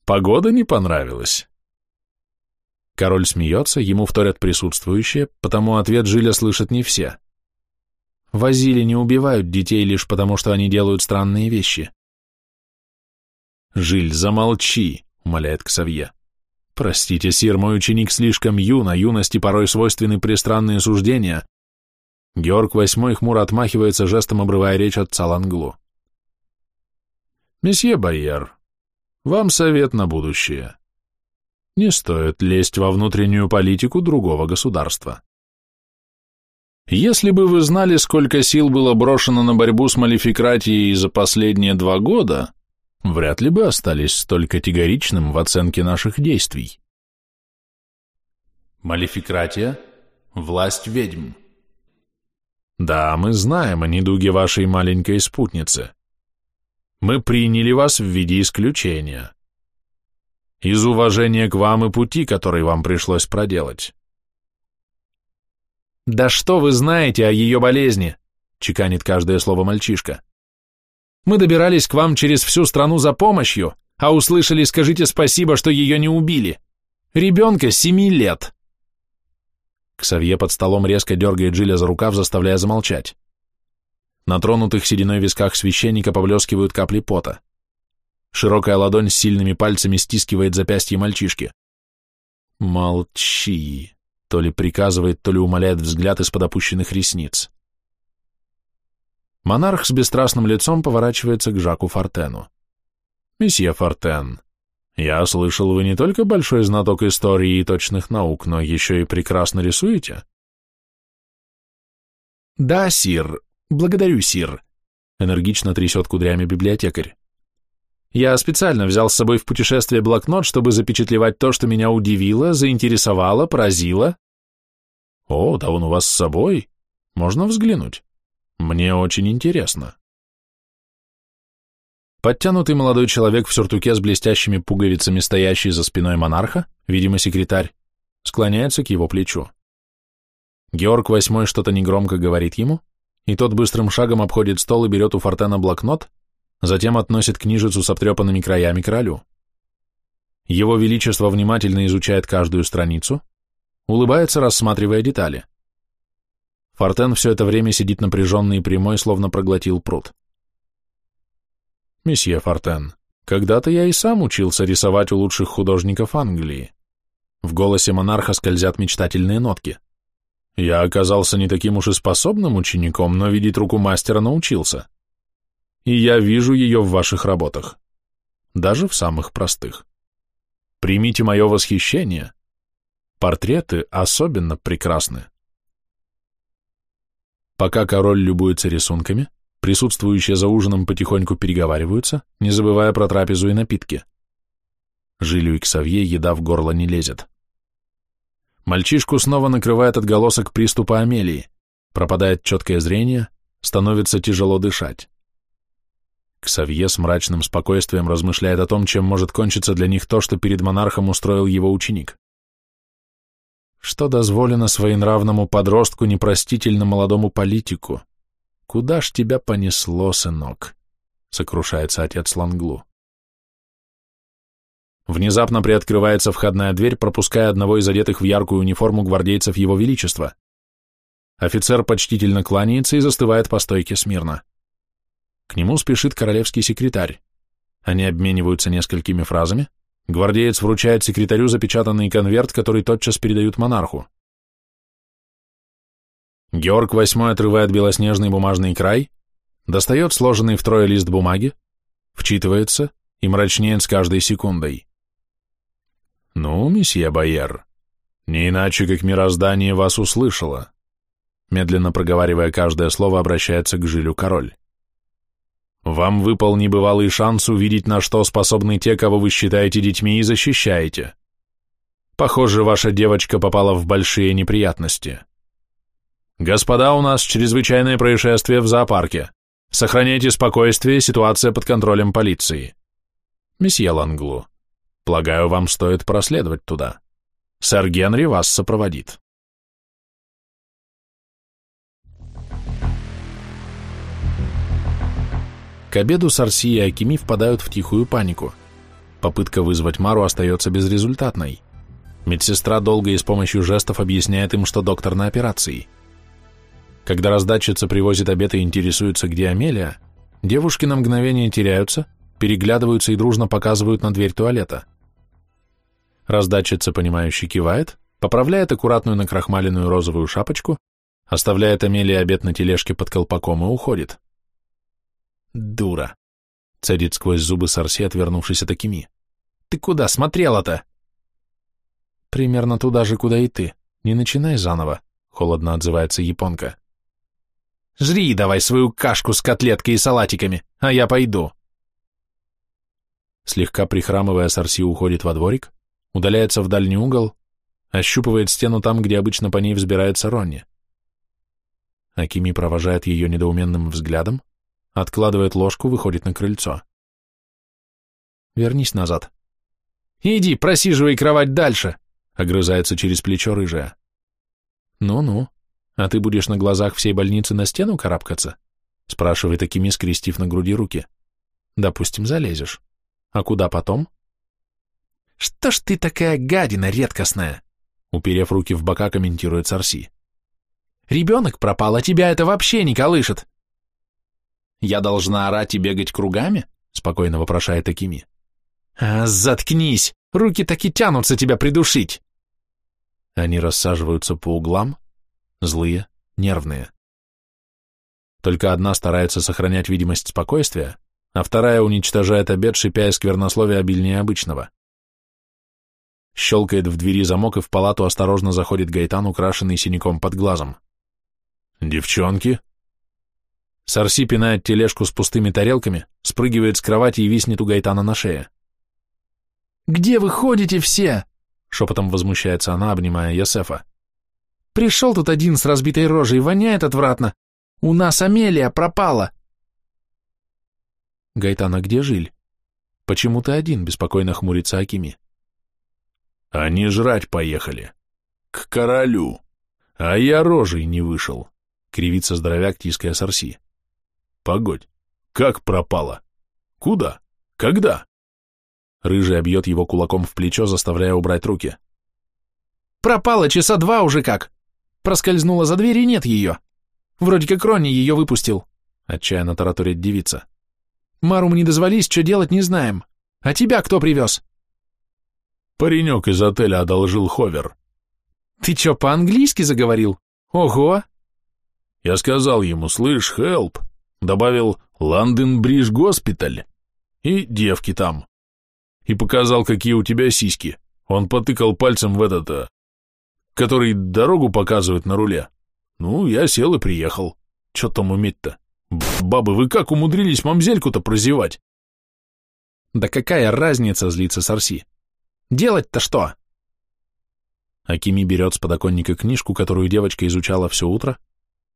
Погода не понравилась? Король смеется, ему вторят присутствующие, потому ответ Жиля слышат не все. Возили не убивают детей лишь потому, что они делают странные вещи. «Жиль, замолчи», — умоляет Ксавье. «Простите, сир, мой ученик слишком юн, а юности порой свойственны пристранные суждения». Георг VIII хмуро отмахивается, жестом обрывая речь отца Ланглу. «Месье Байер, вам совет на будущее. Не стоит лезть во внутреннюю политику другого государства. Если бы вы знали, сколько сил было брошено на борьбу с малификратией за последние два года, вряд ли бы остались столь категоричным в оценке наших действий. Малификратия – власть ведьм. Да, мы знаем о недуге вашей маленькой спутницы. Мы приняли вас в виде исключения из уважения к вам и пути, который вам пришлось проделать. «Да что вы знаете о ее болезни?» — чеканит каждое слово мальчишка. «Мы добирались к вам через всю страну за помощью, а услышали «скажите спасибо, что ее не убили». Ребенка семи лет». Ксавье под столом резко дергает Джиля за рукав, заставляя замолчать. На тронутых сединой висках священника поблескивают капли пота. Широкая ладонь с сильными пальцами стискивает запястье мальчишки. «Молчи!» — то ли приказывает, то ли умоляет взгляд из-под опущенных ресниц. Монарх с бесстрастным лицом поворачивается к Жаку Фортену. «Месье Фортен, я слышал, вы не только большой знаток истории и точных наук, но еще и прекрасно рисуете?» «Да, сир. Благодарю, сир», — энергично трясет кудрями библиотекарь. Я специально взял с собой в путешествие блокнот, чтобы запечатлевать то, что меня удивило, заинтересовало, поразило. О, да он у вас с собой. Можно взглянуть. Мне очень интересно. Подтянутый молодой человек в сюртуке с блестящими пуговицами, стоящий за спиной монарха, видимо, секретарь, склоняется к его плечу. Георг VIII что-то негромко говорит ему, и тот быстрым шагом обходит стол и берет у Фортена блокнот, затем относит книжицу с обтрепанными краями королю. Его Величество внимательно изучает каждую страницу, улыбается, рассматривая детали. Фортен все это время сидит напряженный и прямой, словно проглотил пруд. «Месье Фортен, когда-то я и сам учился рисовать у лучших художников Англии». В голосе монарха скользят мечтательные нотки. «Я оказался не таким уж и способным учеником, но видеть руку мастера научился. И я вижу ее в ваших работах, даже в самых простых. Примите мое восхищение. Портреты особенно прекрасны». Пока король любуется рисунками, присутствующие за ужином потихоньку переговариваются, не забывая про трапезу и напитки. Жилю и Ксавье еда в горло не лезет. Мальчишку снова накрывает отголосок приступа Амелии, пропадает четкое зрение, становится тяжело дышать. Ксавье с мрачным спокойствием размышляет о том, чем может кончиться для них то, что перед монархом устроил его ученик что дозволено своенравному подростку, непростительно молодому политику. Куда ж тебя понесло, сынок? Сокрушается отец Ланглу. Внезапно приоткрывается входная дверь, пропуская одного из одетых в яркую униформу гвардейцев Его Величества. Офицер почтительно кланяется и застывает по стойке смирно. К нему спешит королевский секретарь. Они обмениваются несколькими фразами, Гвардеец вручает секретарю запечатанный конверт, который тотчас передают монарху. Георг VIII отрывает белоснежный бумажный край, достает сложенный втрое лист бумаги, вчитывается и мрачнеет с каждой секундой. «Ну, месье Байер, не иначе, как мироздание вас услышало», медленно проговаривая каждое слово, обращается к Жилю король. Вам выпал небывалый шанс увидеть, на что способны те, кого вы считаете детьми и защищаете. Похоже, ваша девочка попала в большие неприятности. Господа, у нас чрезвычайное происшествие в зоопарке. Сохраняйте спокойствие, ситуация под контролем полиции. Месье Ланглу, полагаю, вам стоит проследовать туда. Сэр Генри вас сопроводит. К обеду Сарси и Акими впадают в тихую панику. Попытка вызвать Мару остается безрезультатной. Медсестра долго и с помощью жестов объясняет им, что доктор на операции. Когда раздатчица привозит обед и интересуется, где Амелия, девушки на мгновение теряются, переглядываются и дружно показывают на дверь туалета. Раздатчица, понимающе кивает, поправляет аккуратную накрахмаленную розовую шапочку, оставляет Амелии обед на тележке под колпаком и уходит. Дура. Цедит сквозь зубы Сарси, отвернувшись от Акими. Ты куда смотрела-то? Примерно туда же, куда и ты. Не начинай заново, холодно отзывается японка. Жри давай свою кашку с котлеткой и салатиками, а я пойду. Слегка прихрамывая, Сарси уходит во дворик, удаляется в дальний угол, ощупывает стену там, где обычно по ней взбирается Ронни. Акими провожает ее недоуменным взглядом, Откладывает ложку, выходит на крыльцо. Вернись назад. Иди, просиживай кровать дальше, огрызается через плечо рыжая. Ну-ну, а ты будешь на глазах всей больницы на стену карабкаться? Спрашивает такими, скрестив на груди руки. Допустим, залезешь. А куда потом? Что ж ты такая гадина редкостная? Уперев руки в бока, комментирует Сарси. Ребенок пропал, а тебя это вообще не колышет. Я должна орать и бегать кругами? Спокойно вопрошает Акими. А, заткнись! Руки так и тянутся тебя придушить! Они рассаживаются по углам, злые, нервные. Только одна старается сохранять видимость спокойствия, а вторая уничтожает обед, шипя и сквернословие обильнее обычного. Щелкает в двери замок, и в палату осторожно заходит Гайтан, украшенный синяком под глазом. «Девчонки!» Сарси пинает тележку с пустыми тарелками, спрыгивает с кровати и виснет у Гайтана на шее. «Где вы ходите все?» — шепотом возмущается она, обнимая Йосефа. «Пришел тут один с разбитой рожей, воняет отвратно. У нас Амелия пропала!» «Гайтана, где Жиль? Почему ты один?» — беспокойно хмурится Акими. «Они жрать поехали. К королю. А я рожей не вышел. — кривится здоровяк, тиская сорси. «Погодь, как пропала? Куда? Когда?» Рыжий обьет его кулаком в плечо, заставляя убрать руки. «Пропала часа два уже как. Проскользнула за дверь и нет ее. Вроде как Ронни ее выпустил», — отчаянно тараторит девица. «Мару мы не дозвались, что делать не знаем. А тебя кто привез?» Паренек из отеля одолжил ховер. «Ты чё, по-английски заговорил? Ого!» Я сказал ему, слышь, хелп, добавил Лондон Бридж Госпиталь и девки там. И показал, какие у тебя сиськи. Он потыкал пальцем в этот, а, который дорогу показывает на руле. Ну, я сел и приехал. Чё там уметь-то? Бабы, вы как умудрились мамзельку-то прозевать? Да какая разница, злится Сарси? Делать-то что? Акими берет с подоконника книжку, которую девочка изучала все утро,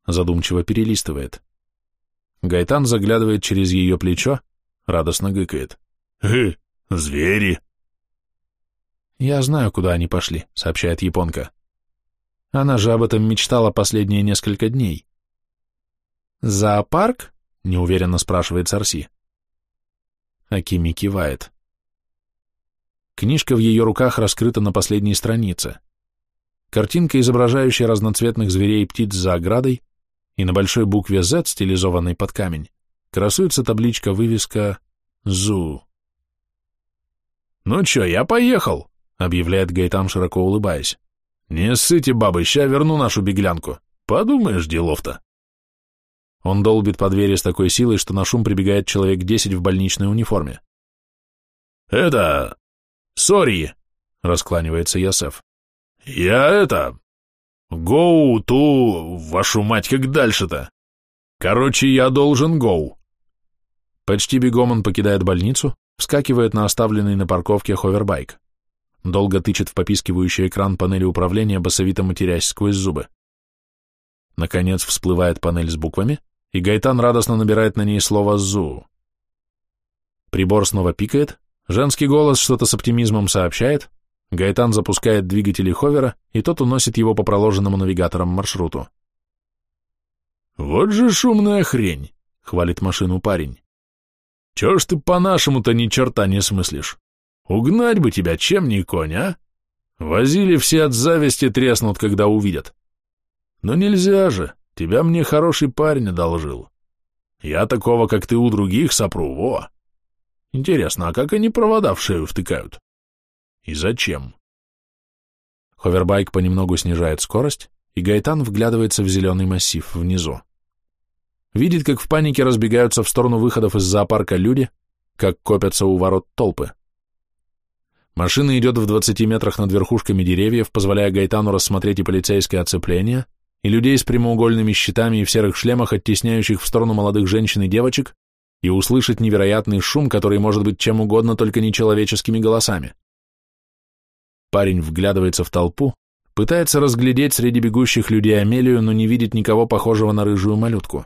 задумчиво перелистывает. Гайтан заглядывает через ее плечо, радостно гыкает. «Э, звери!» «Я знаю, куда они пошли», — сообщает японка. Она же об этом мечтала последние несколько дней. «Зоопарк?» — неуверенно спрашивает Сарси. Акими кивает. Книжка в ее руках раскрыта на последней странице. Картинка, изображающая разноцветных зверей и птиц за оградой, и на большой букве Z, стилизованной под камень, красуется табличка-вывеска «ЗУ». «Ну чё, я поехал», — объявляет Гайтан, широко улыбаясь. «Не ссыте, бабы, ща верну нашу беглянку. Подумаешь, делов-то». Он долбит по двери с такой силой, что на шум прибегает человек десять в больничной униформе. «Это... сори», — раскланивается Ясеф. «Я это... Гоу ту... вашу мать, как дальше-то? Короче, я должен гоу». Почти бегом он покидает больницу, вскакивает на оставленный на парковке ховербайк. Долго тычет в попискивающий экран панели управления, басовито матерясь сквозь зубы. Наконец всплывает панель с буквами, и Гайтан радостно набирает на ней слово «зу». Прибор снова пикает, женский голос что-то с оптимизмом сообщает, Гайтан запускает двигатели ховера, и тот уносит его по проложенному навигатором маршруту. «Вот же шумная хрень!» — хвалит машину парень. «Чё ж ты по-нашему-то ни черта не смыслишь? Угнать бы тебя, чем не конь, а? Возили все от зависти треснут, когда увидят. Но нельзя же, тебя мне хороший парень одолжил. Я такого, как ты, у других сопру, во!» Интересно, а как они провода в шею втыкают? И зачем? Ховербайк понемногу снижает скорость, и Гайтан вглядывается в зеленый массив внизу. Видит, как в панике разбегаются в сторону выходов из зоопарка люди, как копятся у ворот толпы. Машина идет в 20 метрах над верхушками деревьев, позволяя Гайтану рассмотреть и полицейское оцепление, и людей с прямоугольными щитами и в серых шлемах, оттесняющих в сторону молодых женщин и девочек, и услышать невероятный шум, который может быть чем угодно, только не человеческими голосами. Парень вглядывается в толпу, пытается разглядеть среди бегущих людей Амелию, но не видит никого похожего на рыжую малютку.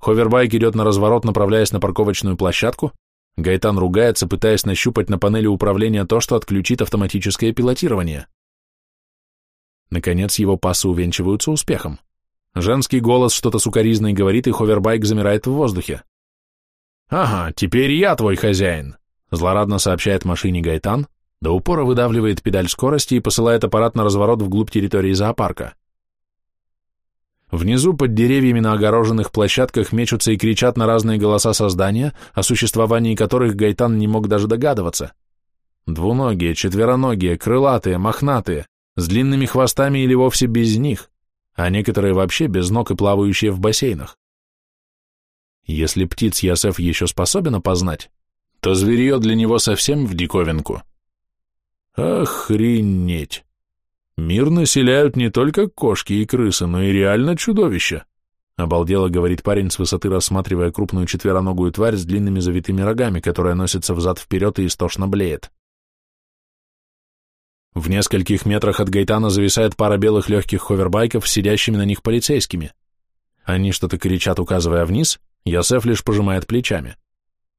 Ховербайк идет на разворот, направляясь на парковочную площадку. Гайтан ругается, пытаясь нащупать на панели управления то, что отключит автоматическое пилотирование. Наконец его пасы увенчиваются успехом. Женский голос что-то сукоризной говорит, и ховербайк замирает в воздухе. «Ага, теперь я твой хозяин», — злорадно сообщает машине Гайтан, до упора выдавливает педаль скорости и посылает аппарат на разворот вглубь территории зоопарка. Внизу под деревьями на огороженных площадках мечутся и кричат на разные голоса создания, о существовании которых Гайтан не мог даже догадываться. Двуногие, четвероногие, крылатые, мохнатые, с длинными хвостами или вовсе без них, а некоторые вообще без ног и плавающие в бассейнах. Если птиц Ясеф еще способен опознать, то зверье для него совсем в диковинку. Охренеть! Мир населяют не только кошки и крысы, но и реально чудовища. Обалдело, говорит парень с высоты, рассматривая крупную четвероногую тварь с длинными завитыми рогами, которая носится взад-вперед и истошно блеет. В нескольких метрах от Гайтана зависает пара белых легких ховербайков с сидящими на них полицейскими. Они что-то кричат, указывая вниз, Йосеф лишь пожимает плечами.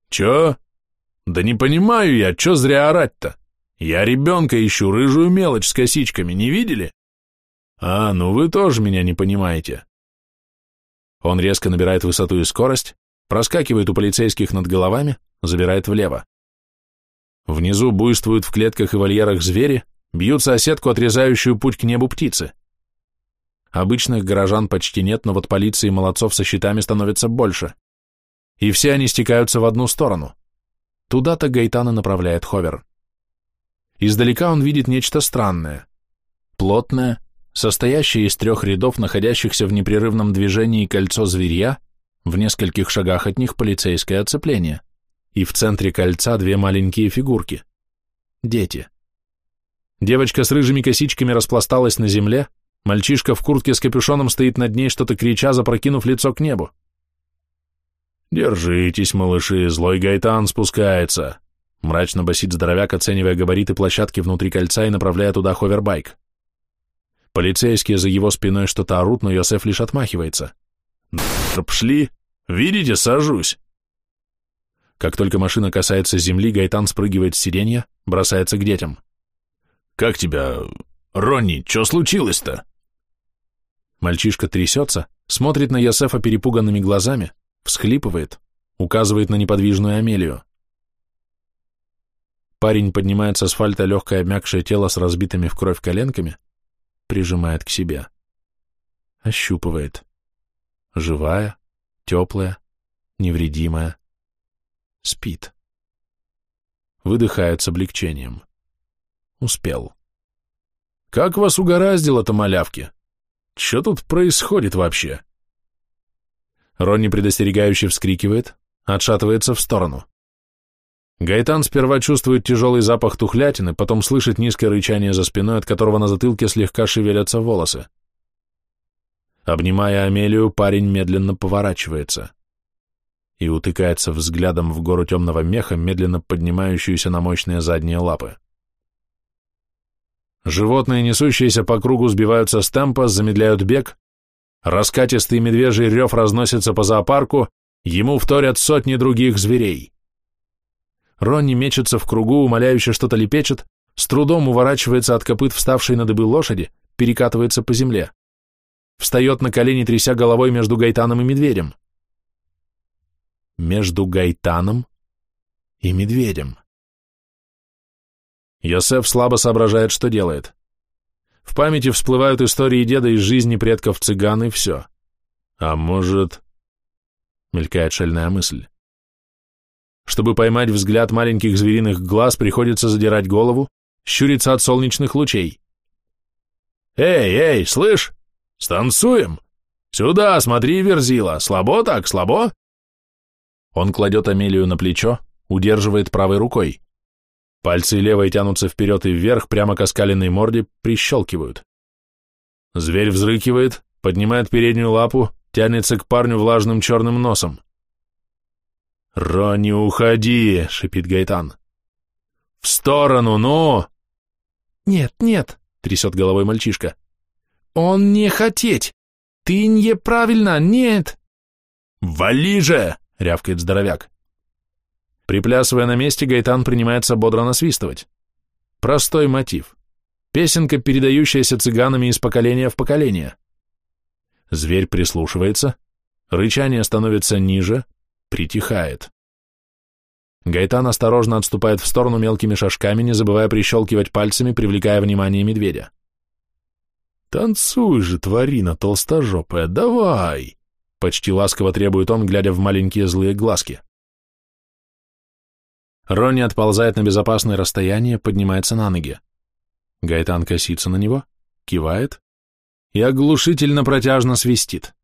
«Чё? Да не понимаю я, чё зря орать-то? Я ребенка ищу, рыжую мелочь с косичками, не видели? А, ну вы тоже меня не понимаете. Он резко набирает высоту и скорость, проскакивает у полицейских над головами, забирает влево. Внизу буйствуют в клетках и вольерах звери, бьются о сетку, отрезающую путь к небу птицы. Обычных горожан почти нет, но вот полиции и молодцов со щитами становится больше. И все они стекаются в одну сторону. Туда-то Гайтана направляет ховер. Издалека он видит нечто странное. Плотное, состоящее из трех рядов, находящихся в непрерывном движении кольцо зверья, в нескольких шагах от них полицейское оцепление, и в центре кольца две маленькие фигурки. Дети. Девочка с рыжими косичками распласталась на земле, мальчишка в куртке с капюшоном стоит над ней, что-то крича, запрокинув лицо к небу. «Держитесь, малыши, злой гайтан спускается», мрачно басит здоровяк, оценивая габариты площадки внутри кольца и направляя туда ховербайк. Полицейские за его спиной что-то орут, но Йосеф лишь отмахивается. «Пшли! Видите, сажусь!» Как только машина касается земли, Гайтан спрыгивает с сиденья, бросается к детям. «Как тебя... Ронни, что случилось-то?» Мальчишка трясется, смотрит на Йосефа перепуганными глазами, всхлипывает, указывает на неподвижную Амелию. Парень поднимает с асфальта легкое обмякшее тело с разбитыми в кровь коленками, прижимает к себе. Ощупывает. Живая, теплая, невредимая. Спит. Выдыхает с облегчением. Успел. «Как вас угораздило-то, малявки? Что тут происходит вообще?» Ронни предостерегающе вскрикивает, отшатывается в сторону. Гайтан сперва чувствует тяжелый запах тухлятины, потом слышит низкое рычание за спиной, от которого на затылке слегка шевелятся волосы. Обнимая Амелию, парень медленно поворачивается и утыкается взглядом в гору темного меха, медленно поднимающуюся на мощные задние лапы. Животные, несущиеся по кругу, сбиваются с темпа, замедляют бег, раскатистый медвежий рев разносится по зоопарку, ему вторят сотни других зверей. Ронни мечется в кругу, умоляюще что-то лепечет, с трудом уворачивается от копыт вставшей на дыбы лошади, перекатывается по земле. Встает на колени, тряся головой между Гайтаном и медведем. Между Гайтаном и медведем. Йосеф слабо соображает, что делает. В памяти всплывают истории деда из жизни предков цыган и все. А может... Мелькает шальная мысль. Чтобы поймать взгляд маленьких звериных глаз, приходится задирать голову, щуриться от солнечных лучей. «Эй, эй, слышь, станцуем! Сюда, смотри, Верзила, слабо так, слабо?» Он кладет Амелию на плечо, удерживает правой рукой. Пальцы левой тянутся вперед и вверх, прямо к оскаленной морде, прищелкивают. Зверь взрыкивает, поднимает переднюю лапу, тянется к парню влажным черным носом. «Ронни, уходи!» — шипит Гайтан. «В сторону, ну!» «Нет, нет!» — трясет головой мальчишка. «Он не хотеть! Ты не правильно, нет!» «Вали же!» — рявкает здоровяк. Приплясывая на месте, Гайтан принимается бодро насвистывать. Простой мотив. Песенка, передающаяся цыганами из поколения в поколение. Зверь прислушивается, рычание становится ниже, притихает. Гайтан осторожно отступает в сторону мелкими шажками, не забывая прищелкивать пальцами, привлекая внимание медведя. «Танцуй же, тварина толстожопая, давай!» Почти ласково требует он, глядя в маленькие злые глазки. Ронни отползает на безопасное расстояние, поднимается на ноги. Гайтан косится на него, кивает и оглушительно протяжно свистит.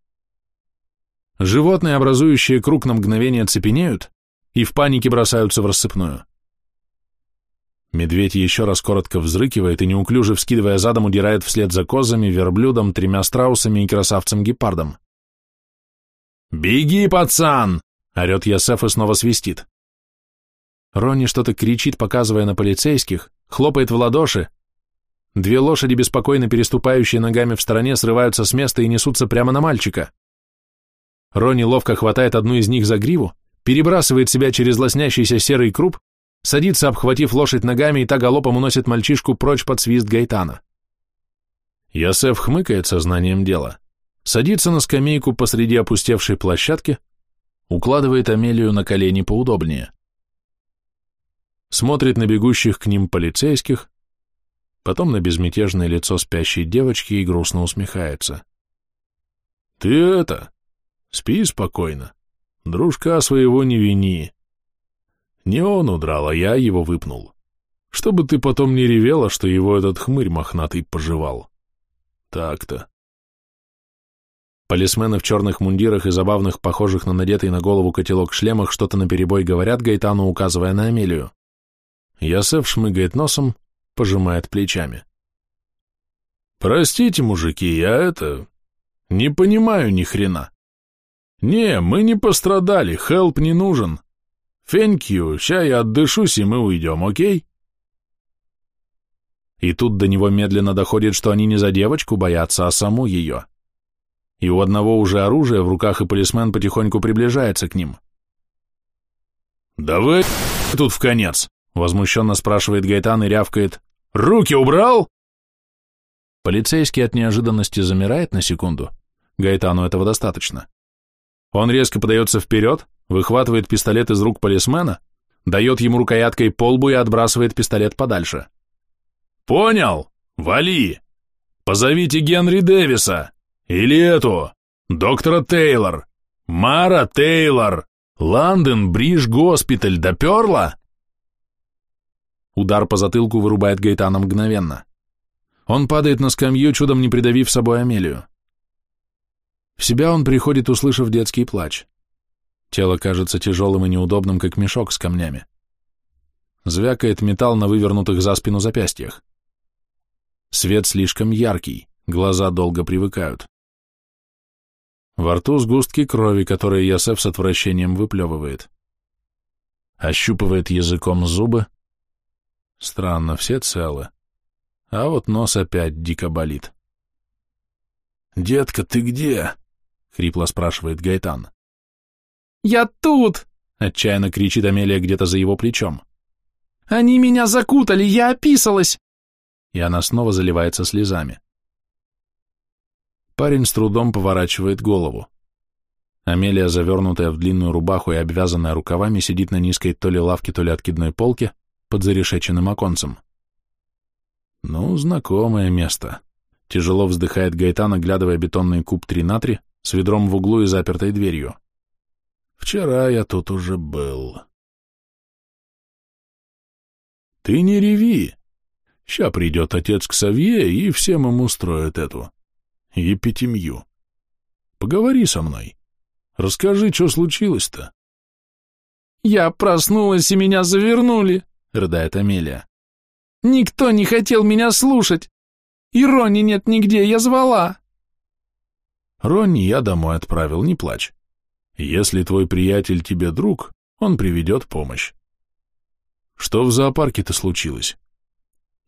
Животные, образующие круг на мгновение, цепенеют и в панике бросаются в рассыпную. Медведь еще раз коротко взрыкивает и, неуклюже вскидывая задом, удирает вслед за козами, верблюдом, тремя страусами и красавцем-гепардом. «Беги, пацан!» — орет Ясеф и снова свистит. Ронни что-то кричит, показывая на полицейских, хлопает в ладоши. Две лошади, беспокойно переступающие ногами в стороне, срываются с места и несутся прямо на мальчика. Ронни ловко хватает одну из них за гриву, перебрасывает себя через лоснящийся серый круп, садится, обхватив лошадь ногами, и та галопом уносит мальчишку прочь под свист Гайтана. Йосеф хмыкает сознанием дела, садится на скамейку посреди опустевшей площадки, укладывает Амелию на колени поудобнее. Смотрит на бегущих к ним полицейских, потом на безмятежное лицо спящей девочки и грустно усмехается. «Ты это, спи спокойно, дружка своего не вини. Не он удрал, а я его выпнул. Чтобы ты потом не ревела, что его этот хмырь мохнатый пожевал. Так-то». Полисмены в черных мундирах и забавных, похожих на надетый на голову котелок шлемах, что-то наперебой говорят Гайтану, указывая на Амелию. Ясеф шмыгает носом, пожимает плечами. «Простите, мужики, я это... не понимаю ни хрена. Не, мы не пострадали, хелп не нужен. Фенкью, ща я отдышусь, и мы уйдем, окей?» И тут до него медленно доходит, что они не за девочку боятся, а саму ее и у одного уже оружие в руках, и полисмен потихоньку приближается к ним. «Давай тут в конец!» — возмущенно спрашивает Гайтан и рявкает. «Руки убрал?» Полицейский от неожиданности замирает на секунду. Гайтану этого достаточно. Он резко подается вперед, выхватывает пистолет из рук полисмена, дает ему рукояткой полбу и отбрасывает пистолет подальше. «Понял? Вали! Позовите Генри Дэвиса!» Или эту, доктора Тейлор, Мара Тейлор, Лондон Бридж Госпиталь, доперла?» Удар по затылку вырубает Гайтана мгновенно. Он падает на скамью, чудом не придавив собой Амелию. В себя он приходит, услышав детский плач. Тело кажется тяжелым и неудобным, как мешок с камнями. Звякает металл на вывернутых за спину запястьях. Свет слишком яркий, глаза долго привыкают. Во рту сгустки крови, которые Ясеф с отвращением выплевывает. Ощупывает языком зубы. Странно, все целы. А вот нос опять дико болит. «Детка, ты где?» — хрипло спрашивает Гайтан. «Я тут!» — отчаянно кричит Амелия где-то за его плечом. «Они меня закутали, я описалась!» И она снова заливается слезами. Парень с трудом поворачивает голову. Амелия, завернутая в длинную рубаху и обвязанная рукавами, сидит на низкой то ли лавке, то ли откидной полке под зарешеченным оконцем. Ну, знакомое место. Тяжело вздыхает Гайтан, оглядывая бетонный куб 3 на 3 с ведром в углу и запертой дверью. Вчера я тут уже был. Ты не реви. Ща придет отец к Савье, и всем им устроит эту епитемью. Поговори со мной. Расскажи, что случилось-то. Я проснулась, и меня завернули, рыдает Амелия. Никто не хотел меня слушать. И Ронни нет нигде, я звала. Ронни я домой отправил, не плачь. Если твой приятель тебе друг, он приведет помощь. Что в зоопарке-то случилось?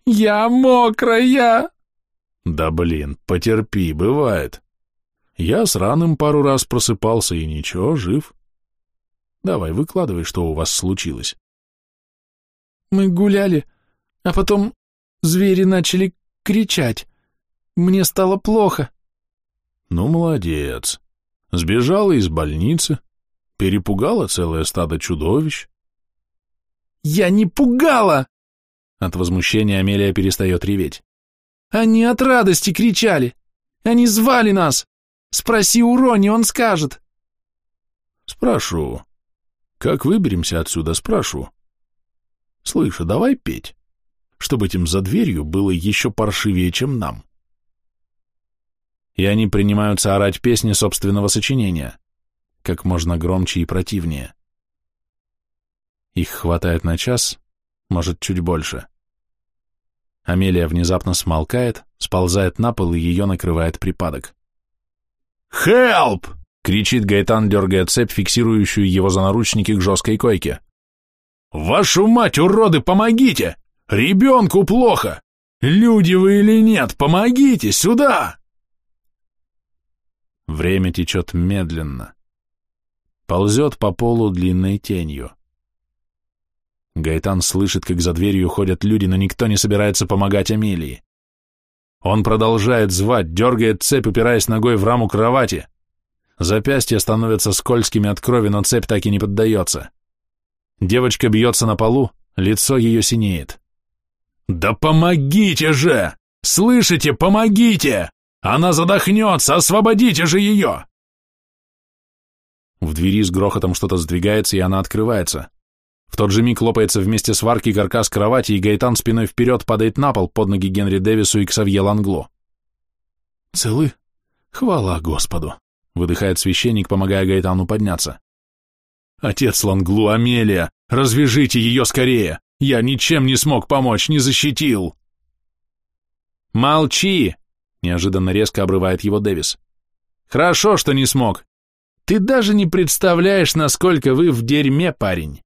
Я мокрая, да блин, потерпи, бывает. Я с раным пару раз просыпался, и ничего, жив. Давай, выкладывай, что у вас случилось. Мы гуляли, а потом звери начали кричать. Мне стало плохо. Ну, молодец. Сбежала из больницы, перепугала целое стадо чудовищ. Я не пугала! От возмущения Амелия перестает реветь. Они от радости кричали. Они звали нас. Спроси у Рони, он скажет. Спрошу. Как выберемся отсюда, спрошу. Слышь, а давай петь, чтобы этим за дверью было еще паршивее, чем нам. И они принимаются орать песни собственного сочинения, как можно громче и противнее. Их хватает на час, может, чуть больше. Амелия внезапно смолкает, сползает на пол, и ее накрывает припадок. «Хелп!» — кричит Гайтан, дергая цепь, фиксирующую его за наручники к жесткой койке. «Вашу мать, уроды, помогите! Ребенку плохо! Люди вы или нет, помогите, сюда!» Время течет медленно. Ползет по полу длинной тенью. Гайтан слышит, как за дверью ходят люди, но никто не собирается помогать Амелии. Он продолжает звать, дергает цепь, упираясь ногой в раму кровати. Запястья становятся скользкими от крови, но цепь так и не поддается. Девочка бьется на полу, лицо ее синеет. «Да помогите же! Слышите, помогите! Она задохнется, освободите же ее!» В двери с грохотом что-то сдвигается, и она открывается. В тот же миг лопается вместе с варки каркас кровати, и Гайтан спиной вперед падает на пол под ноги Генри Дэвису и Ксавье Лангло. «Целы? Хвала Господу!» — выдыхает священник, помогая Гайтану подняться. «Отец Ланглу, Амелия, развяжите ее скорее! Я ничем не смог помочь, не защитил!» «Молчи!» — неожиданно резко обрывает его Дэвис. «Хорошо, что не смог. Ты даже не представляешь, насколько вы в дерьме, парень.